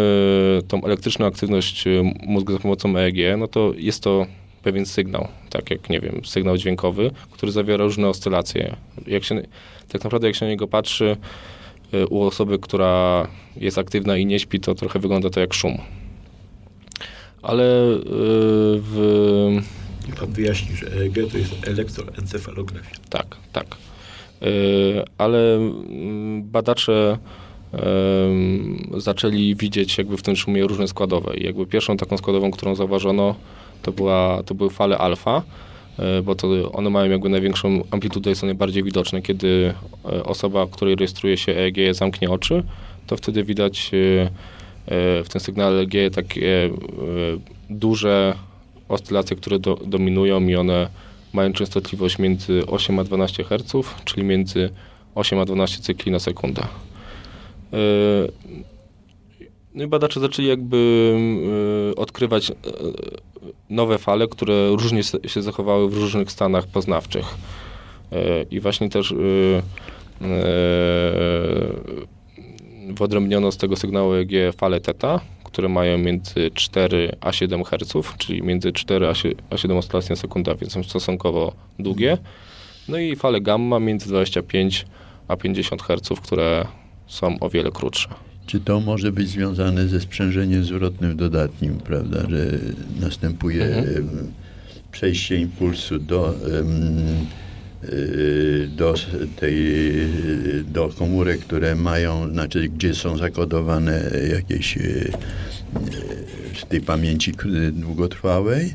tą elektryczną aktywność e, mózgu za pomocą EEG, no to jest to pewien sygnał, tak jak, nie wiem, sygnał dźwiękowy, który zawiera różne oscylacje. Jak się, tak naprawdę jak się na niego patrzy e, u osoby, która jest aktywna i nie śpi, to trochę wygląda to jak szum ale y, w... Pan wyjaśni, że EEG to jest elektroencefalografia. Tak, tak. Y, ale mm, badacze zaczęli widzieć jakby w tym szumie różne składowe. I jakby pierwszą taką składową, którą zauważono, to, była, to były fale alfa, y, bo to one mają jakby największą amplitudę i są najbardziej widoczne. Kiedy osoba, której rejestruje się EEG zamknie oczy, to wtedy widać w tym sygnale G takie e, duże oscylacje, które do, dominują i one mają częstotliwość między 8 a 12 Hz, czyli między 8 a 12 cykli na sekundę. E, no i badacze zaczęli jakby e, odkrywać nowe fale, które różnie się zachowały w różnych stanach poznawczych. I właśnie też wyodrębniono z tego sygnału EEG fale teta, które mają między 4 a 7 Hz, czyli między 4 a 7 oscylacji na sekundę, więc są stosunkowo długie. No i fale gamma między 25 a 50 Hz, które są o wiele krótsze. Czy to może być związane ze sprzężeniem zwrotnym dodatnim, prawda, że następuje mhm. przejście impulsu do um, do, tej, do komórek, które mają, znaczy gdzie są zakodowane jakieś w y, y, tej pamięci długotrwałej,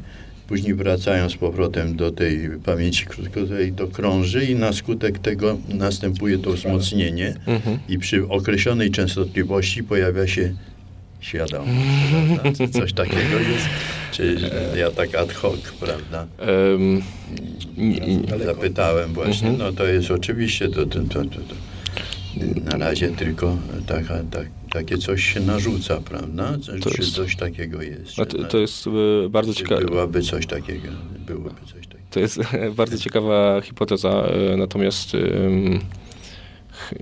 później wracają z powrotem do tej pamięci krótkotrwałej, to krąży i na skutek tego następuje to wzmocnienie mhm. i przy określonej częstotliwości pojawia się świadomość. Coś takiego jest? Czy ja tak ad hoc, prawda? Um, Zapytałem właśnie. Mhm. No to jest oczywiście to, to, to, to, na razie tylko taka, tak, takie coś się narzuca, prawda? To czy jest, coś takiego jest? No to, to, jest e, bardzo ciekawe. Byłoby coś takiego. Byłoby coś takiego. To jest bardzo ciekawa hipoteza, e, natomiast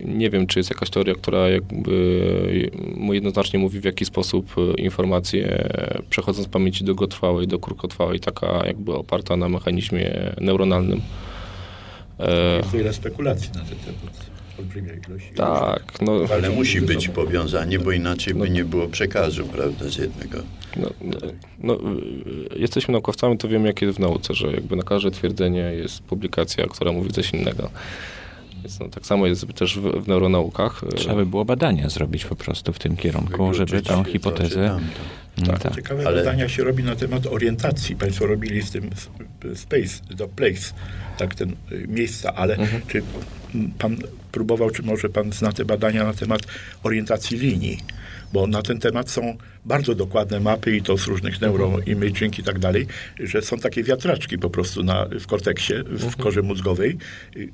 nie wiem, czy jest jakaś teoria, która jakby mu jednoznacznie mówi, w jaki sposób e, informacje przechodzą z pamięci długotrwałej do krótkotrwałej, taka jakby oparta na mechanizmie neuronalnym. Jest wiele spekulacji na ten temat. olbrzymia ilość. Tak, no, Ale musi być powiązanie, bo inaczej by nie było przekazu, prawda, z jednego. no, no, no, jesteśmy naukowcami, to wiemy, jak jest w nauce, że jakby na każde twierdzenie jest publikacja, która mówi coś innego. Więc no, tak samo jest też w, w neuronaukach. Trzeba by było badania zrobić po prostu w tym kierunku, żeby Wykluczyć tą to, hipotezę... czy. Mm, tak. Ciekawe Ale- badania się robi na temat orientacji. Państwo robili z tym space, do place, tak, ten y, miejsca, ale czy mm, pan próbował, czy może pan zna te badania na temat orientacji linii? Bo na ten temat są bardzo dokładne mapy i to z różnych neuroimaging i tak dalej, że są takie wiatraczki po prostu na, w korteksie, w korze mózgowej, y,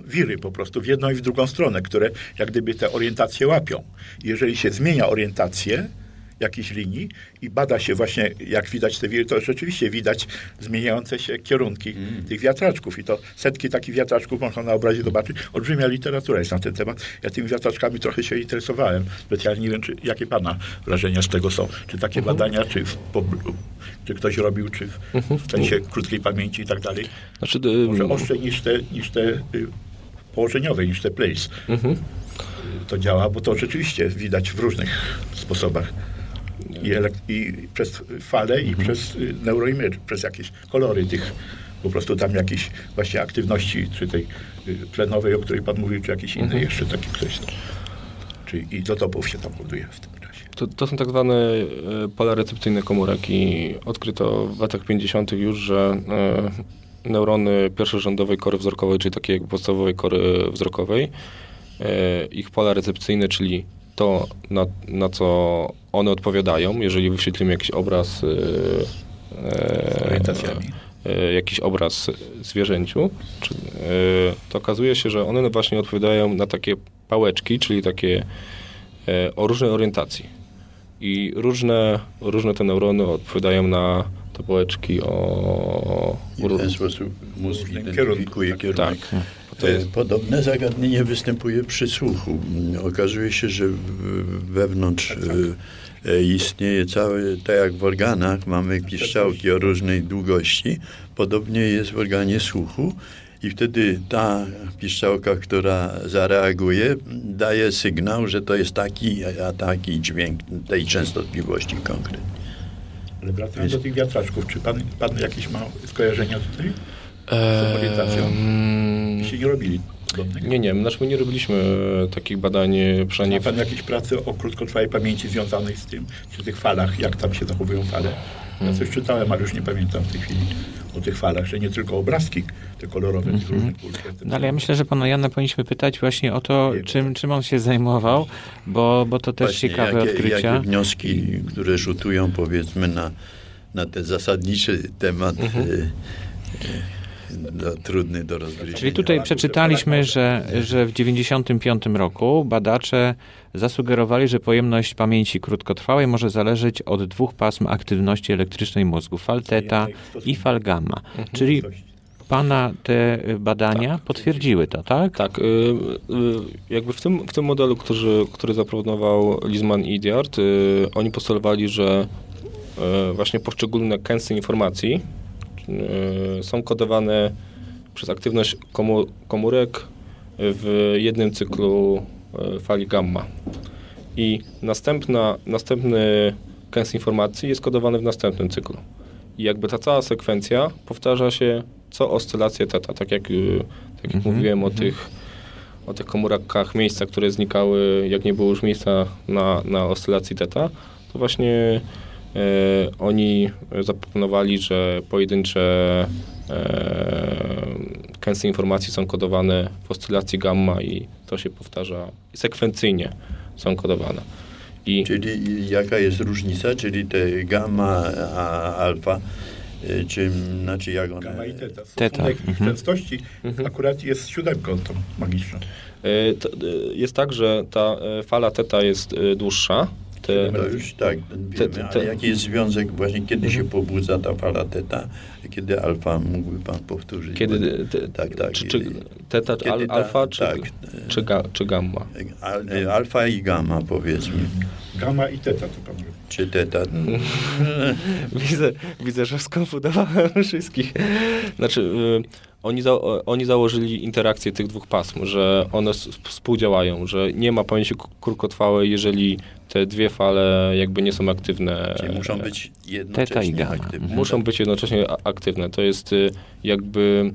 wiry po prostu w jedną i w drugą stronę, które jak gdyby te orientacje łapią. Jeżeli się zmienia orientację jakiejś linii i bada się właśnie, jak widać te wiry, to rzeczywiście widać zmieniające się kierunki tych wiatraczków. I to setki takich wiatraczków można na obrazie zobaczyć. Olbrzymia literatura jest na ten temat. Ja tymi wiatraczkami trochę się interesowałem. Specjalnie nie wiem, czy, jakie pana wrażenia z tego są. Czy takie badania, czy, w, czy ktoś robił, czy w, w sensie krótkiej pamięci i tak dalej. Znaczy, y, Może ostrzej niż te, niż te y, położeniowe, niż te place. mhm. Y, To działa, bo to rzeczywiście widać w różnych sposobach. I, i przez fale, i przez y, neuroimage, przez jakieś kolory tych, po prostu tam jakieś właśnie aktywności, czy tej y, tlenowej, o której pan mówił, czy jakiejś innej jeszcze taki ktoś. Czy izotopów się tam buduje w tym czasie. To, to są tak zwane e, pola recepcyjne komórek i odkryto w latach 50. już, że neurony pierwszorządowej kory wzrokowej, czyli takiej podstawowej kory wzrokowej, e, ich pola recepcyjne, czyli to, na, na co one odpowiadają, jeżeli wyświetlimy jakiś obraz e, e, e, jakiś obraz zwierzęciu, czy, e, to okazuje się, że one właśnie odpowiadają na takie pałeczki, czyli takie e, o różnej orientacji. I różne, różne te neurony odpowiadają na te pałeczki o... I w ten sposób mózg identyfikuje kierunek. Tak. To jest podobne zagadnienie występuje przy słuchu. Okazuje się, że wewnątrz Tak, tak. e, istnieje cały, tak jak w organach, mamy piszczałki o różnej długości. Podobnie jest w organie słuchu. I wtedy ta piszczałka, która zareaguje, daje sygnał, że to jest taki, a taki dźwięk tej częstotliwości konkretnie. Ale wracając do tych wiatraczków, czy pan, pan jakieś ma skojarzenia tutaj? Eee, Się nie robili podobnych? nie, nie, znaczy my nie robiliśmy e, takich badań, e, Ma przynajmniej... pan jakieś prace o krótkotrwałej pamięci związanej z tym, czy tych falach, jak tam się zachowują fale? Ja coś czytałem, ale już nie pamiętam w tej chwili o tych falach, że nie tylko obrazki, te kolorowe, tych różnych kultur. No ale ja myślę, że pana Jana powinniśmy pytać właśnie o to, czym, czym on się zajmował, bo, bo to też Właśnie, ciekawe jakie, odkrycia. Jakie wnioski, które rzutują powiedzmy na, na ten zasadniczy temat Mhm. y, y, do, trudny do rozgryzienia. Czyli tutaj przeczytaliśmy, że, że w 1995 roku badacze zasugerowali, że pojemność pamięci krótkotrwałej może zależeć od dwóch pasm aktywności elektrycznej mózgu, fal theta i fal gamma. Czyli pana te badania potwierdziły to, tak? Tak, y, y, jakby w tym, w tym modelu, który, który zaproponował Lisman i Diard, y, oni postulowali, że właśnie poszczególne kęsy informacji są kodowane przez aktywność komórek w jednym cyklu fali gamma. I następna, następny kęs informacji jest kodowany w następnym cyklu. I jakby ta cała sekwencja powtarza się co oscylację teta, tak jak, y, tak jak Mhm, mówiłem o tych o tych komórkach miejsca, które znikały, jak nie było już miejsca na, na oscylacji teta, to właśnie e, oni zaproponowali, że pojedyncze e, kęsy informacji są kodowane w oscylacji gamma i to się powtarza sekwencyjnie są kodowane. I Czyli jaka jest różnica, czyli te gamma, a alfa, y, czy znaczy jak one... Gamma i teta. Teta, Stosunek ich mhm. częstości akurat jest siódemką tą magiczną. e, e, jest tak, że ta e, fala teta jest e, dłuższa. Te, To już tak, wiemy, te- ale jaki jest związek właśnie, kiedy się pobudza ta fala teta, a kiedy alfa, mógłby pan powtórzyć? kiedy, te, Tak, tak. Czy, czy teta Kiedy al, ta- alfa, czy, tak. czy, ga, czy gamma? Al, y, alfa i gamma powiedzmy, Gamma i teta, to pan mówi. czy teta. Widzę, widzę, że skonfudowałem wszystkich. Znaczy, y, oni, za, oni założyli interakcję tych dwóch pasm, że one współdziałają, że nie ma pamięci krótkotrwałej, jeżeli te dwie fale jakby nie są aktywne. Czyli muszą być jednocześnie aktywne. Muszą być jednocześnie aktywne. To jest y, jakby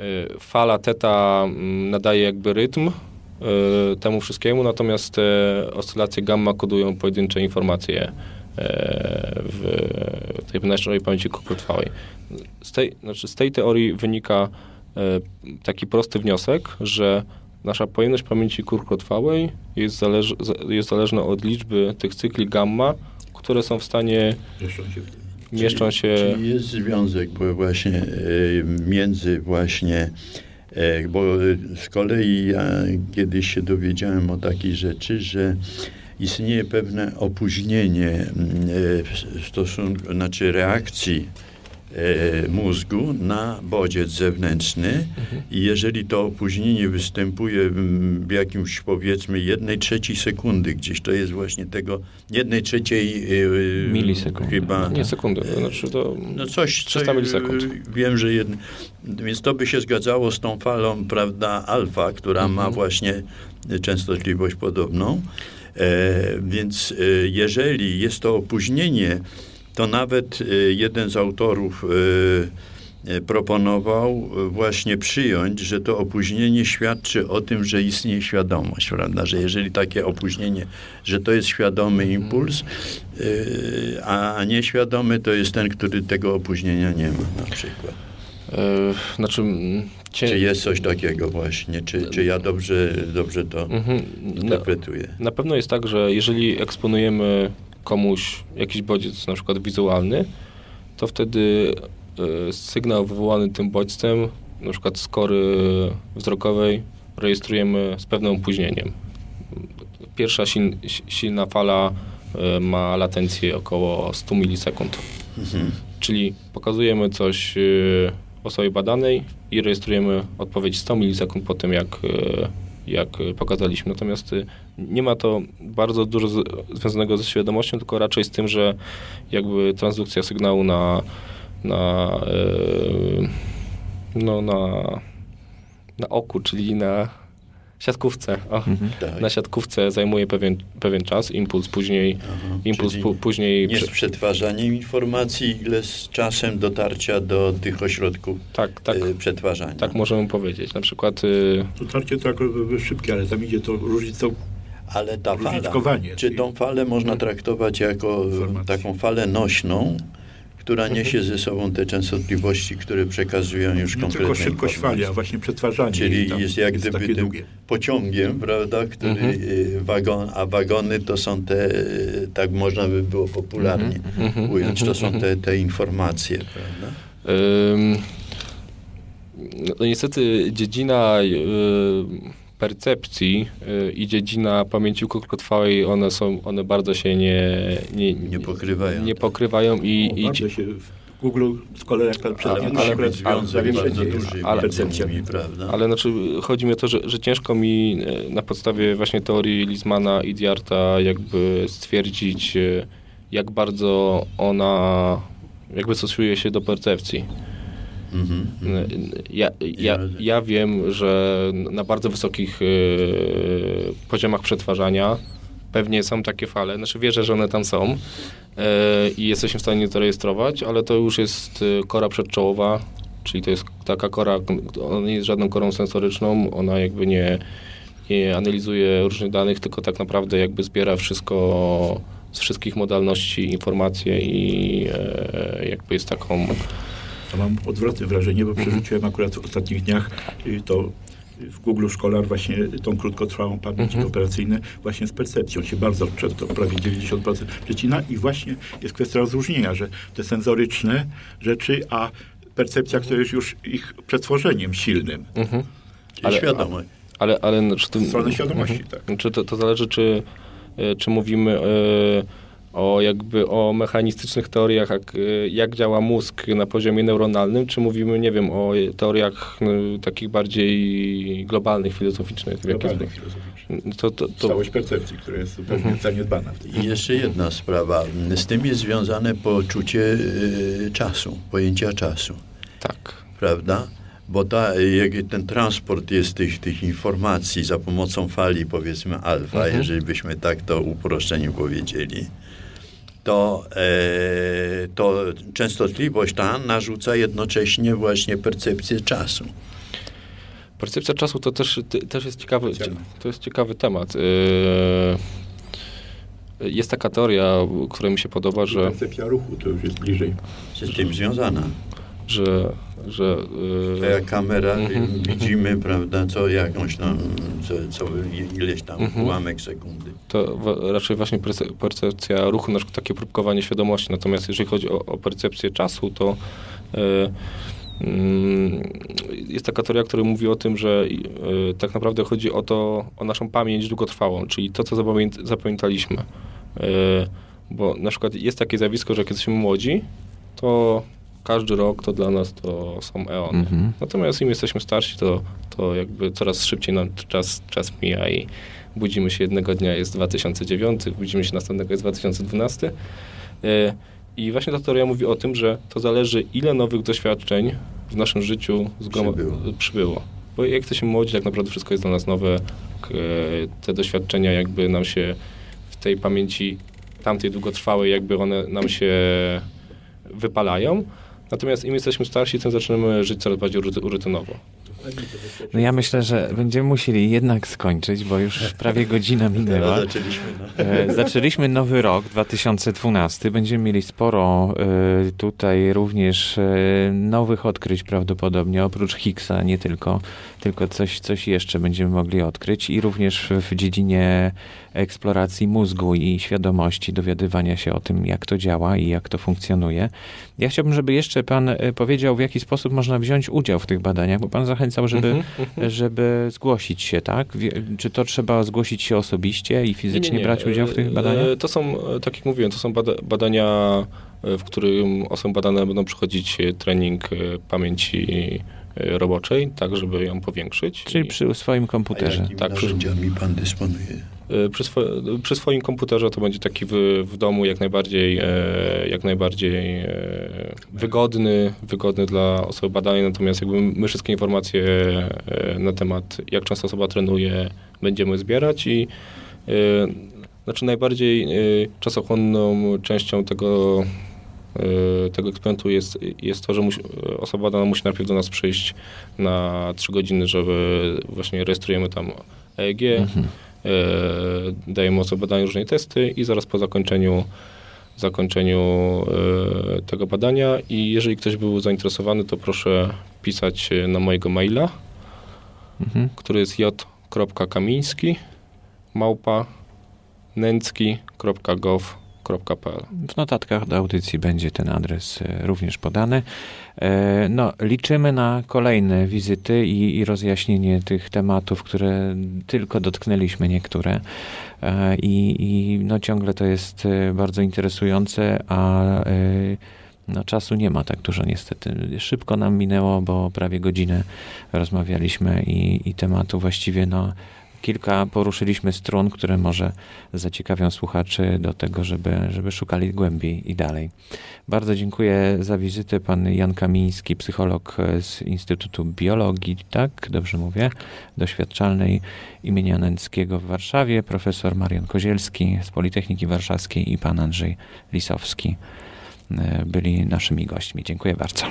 y, fala teta mm, nadaje jakby rytm y, temu wszystkiemu, natomiast te oscylacje gamma kodują pojedyncze informacje w tej naszej pamięci krótkotrwałej. Z tej, znaczy z tej teorii wynika taki prosty wniosek, że Nasza pojemność pamięci krótkotrwałej jest, zależ, jest zależna od liczby tych cykli gamma, które są w stanie mieszczą się, mieszczą się... Czyli jest związek bo właśnie e, między właśnie e, bo z kolei ja kiedyś się dowiedziałem o takiej rzeczy, że istnieje pewne opóźnienie mm, e, w stosunku, znaczy reakcji E, mózgu na bodziec zewnętrzny mhm. i jeżeli to opóźnienie występuje w jakimś powiedzmy jednej trzeciej sekundy gdzieś, to jest właśnie tego jednej trzeciej e, milisekund. Chyba. Nie sekundy, to znaczy to no coś, 300 milisekund. Wiem, że jedno, więc to by się zgadzało z tą falą, prawda, alfa, która mhm. ma właśnie częstotliwość podobną. E, więc e, jeżeli jest to opóźnienie to nawet y, jeden z autorów y, y, proponował właśnie przyjąć, że to opóźnienie świadczy o tym, że istnieje świadomość, prawda? Że jeżeli takie opóźnienie, że to jest świadomy mhm. impuls, a nieświadomy to jest ten, który tego opóźnienia nie ma na przykład. E, znaczy, cie... Czy jest coś takiego właśnie? Czy, czy ja dobrze, dobrze to mhm. interpretuję? Na, na pewno jest tak, że jeżeli eksponujemy komuś jakiś bodziec, na przykład wizualny, to wtedy e, sygnał wywołany tym bodźcem, na przykład skory wzrokowej, rejestrujemy z pewnym opóźnieniem. Pierwsza silna fala e, ma latencję około 100 milisekund. Mhm. Czyli pokazujemy coś e, osobie badanej i rejestrujemy odpowiedź 100 milisekund po tym, jak jak pokazaliśmy. Natomiast y, nie ma to bardzo dużo związanego ze świadomością, tylko raczej z tym, że jakby transdukcja sygnału na, na, yy, no, na, na oku, czyli na siatkówce. O, mhm, tak. Na siatkówce zajmuje pewien, pewien czas, impuls później. Aha, impuls później. Nie z przetwarzaniem informacji, ile z czasem dotarcia do tych ośrodków tak, tak, y, przetwarzania. Tak możemy powiedzieć. Na przykład. Y, Dotarcie tak szybkie, ale tam idzie to różnicą ale ta fala, czy tą falę można traktować jako taką falę nośną, która niesie ze sobą te częstotliwości, które przekazują już Nie konkretne tylko szybkość fali, a właśnie przetwarzanie. Czyli jest jak jest gdyby tym pociągiem, prawda, który mhm. Y, wagon, a wagony to są te, tak można by było popularnie mhm. mhm. ująć, to są te, te informacje, prawda? Um, no niestety dziedzina percepcji y, i dziedzina pamięci krótkotrwałej, one są, one bardzo się nie, nie, nie pokrywają. Nie pokrywają i, o, i bardzo się w Google z kolei jak ale, ale, być związek ale, bardzo duży ale, percepcjami, prawda? Ale znaczy, chodzi mi o to, że, że ciężko mi e, na podstawie właśnie teorii Lismana i Diarta jakby stwierdzić, e, jak bardzo ona jakby stosuje się do percepcji. Mhm. Ja, ja, ja wiem, że na bardzo wysokich y, poziomach przetwarzania pewnie są takie fale. Znaczy wierzę, że one tam są y, i jesteśmy w stanie to rejestrować, ale to już jest y, kora przedczołowa, czyli to jest taka kora, ona nie jest żadną korą sensoryczną, ona jakby nie, nie analizuje różnych danych, tylko tak naprawdę jakby zbiera wszystko z wszystkich modalności informacje i jakby jest taką to mam odwrotne wrażenie, bo przerzuciłem akurat w ostatnich dniach y, to w Google Scholar właśnie tą krótkotrwałą pamięć mhm. operacyjną właśnie z percepcją się bardzo to prawie 90% przecina i właśnie jest kwestia rozróżnienia, że te senzoryczne rzeczy, a percepcja, która jest już ich przetworzeniem silnym. Mhm. Ale, świadome. Ale, ale, czy to, świadomości, mhm. tak. Czy to, to zależy, czy, y, czy mówimy... Yy, o jakby o mechanistycznych teoriach, jak, jak działa mózg na poziomie neuronalnym, czy mówimy, nie wiem, o teoriach no, takich bardziej globalnych, filozoficznych? Globalnych, filozoficznych. To, to, to... Całość percepcji, która jest zupełnie mhm. zaniedbana. I jeszcze jedna sprawa. Z tym jest związane poczucie y, czasu, pojęcia czasu. Tak. Prawda? bo ta, jak ten transport jest tych, tych informacji za pomocą fali, powiedzmy alfa, Mhm. jeżeli byśmy tak to uproszczeniu powiedzieli, to, e, to częstotliwość ta narzuca jednocześnie właśnie percepcję czasu. Percepcja czasu to też, też jest ciekawy, to jest ciekawy temat. Yy, Jest taka teoria, która mi się podoba, że, Koncepcja ruchu to już jest bliżej. Z tym związana. Że, że yy, kamera Mhm. widzimy, prawda, co jakąś tam, co, co ileś tam Mhm. ułamek sekundy. to raczej właśnie perce- percepcja ruchu, na przykład takie próbkowanie świadomości. Natomiast jeżeli chodzi o, o percepcję czasu, to yy, jest taka teoria, która mówi o tym, że yy, tak naprawdę chodzi o to, o naszą pamięć długotrwałą, czyli to, co zapamię- zapamiętaliśmy. Bo na przykład jest takie zjawisko, że kiedy jesteśmy młodzi, to każdy rok to dla nas to są eony. Mhm. Natomiast im jesteśmy starsi, to, to jakby coraz szybciej nam czas, czas mija i budzimy się jednego dnia, jest 2009, budzimy się następnego, jest 2012. E, I właśnie ta teoria mówi o tym, że to zależy, ile nowych doświadczeń w naszym życiu zgroma- Przybyło. przybyło. Bo jak jesteśmy młodzi, tak naprawdę wszystko jest dla nas nowe. E, Te doświadczenia jakby nam się w tej pamięci tamtej długotrwałej, jakby one nam się wypalają. Natomiast im jesteśmy starsi, tym zaczynamy żyć coraz bardziej ruty- rutynowo. No ja myślę, że będziemy musieli jednak skończyć, bo już prawie godzina minęła. Zaczęliśmy, no. E, Zaczęliśmy nowy rok 2012. Będziemy mieli sporo e, tutaj również e, nowych odkryć prawdopodobnie, oprócz Higgsa, nie tylko, tylko coś, coś jeszcze będziemy mogli odkryć i również w dziedzinie eksploracji mózgu i świadomości, dowiadywania się o tym, jak to działa i jak to funkcjonuje. Ja chciałbym, żeby jeszcze pan e, powiedział, w jaki sposób można wziąć udział w tych badaniach, bo pan zachęcał, żeby, Mhm, mhm. żeby zgłosić się, tak? Czy to trzeba zgłosić się osobiście i fizycznie Nie, nie, brać udział w tych E, badaniach? e, To są, e, tak jak mówiłem, to są bada badania, e, w którym osoby badane będą przechodzić e, trening e, pamięci e, roboczej, tak żeby ją powiększyć. Czyli I, przy swoim komputerze. Tak, przy- narzędziami pan dysponuje? e, przy, swo przy swoim komputerze to będzie taki w, w domu jak najbardziej, e, jak najbardziej e, wygodny, wygodny dla osoby badanej, natomiast jakby my wszystkie informacje e, na temat jak często osoba trenuje będziemy zbierać i e, znaczy najbardziej e, czasochłonną częścią tego e, tego eksperymentu jest, jest to, że musi, osoba badana musi najpierw do nas przyjść na 3 godziny, żeby właśnie rejestrujemy tam EEG, Mhm. e, dajemy osobie badaniu różne testy i zaraz po zakończeniu zakończeniu e, tego badania i jeżeli ktoś był zainteresowany, to proszę pisać e, na mojego maila, Mhm. który jest j.kamiński małpa nęcki.gov.pl W notatkach do audycji będzie ten adres e, również podany. E, No, liczymy na kolejne wizyty i, i rozjaśnienie tych tematów, które tylko dotknęliśmy niektóre. E, I, i no, ciągle to jest bardzo interesujące, a no, czasu nie ma tak dużo niestety. Szybko nam minęło, bo prawie godzinę rozmawialiśmy i, i tematu właściwie no, kilka poruszyliśmy strun, które może zaciekawią słuchaczy do tego, żeby, żeby szukali głębiej i dalej. Bardzo dziękuję za wizytę. Pan Jan Kamiński, psycholog z Instytutu Biologii, tak, dobrze mówię, doświadczalnej imienia Nęckiego w Warszawie, profesor Marian Kozielski z Politechniki Warszawskiej i pan Andrzej Lisowski e, byli naszymi gośćmi. Dziękuję bardzo.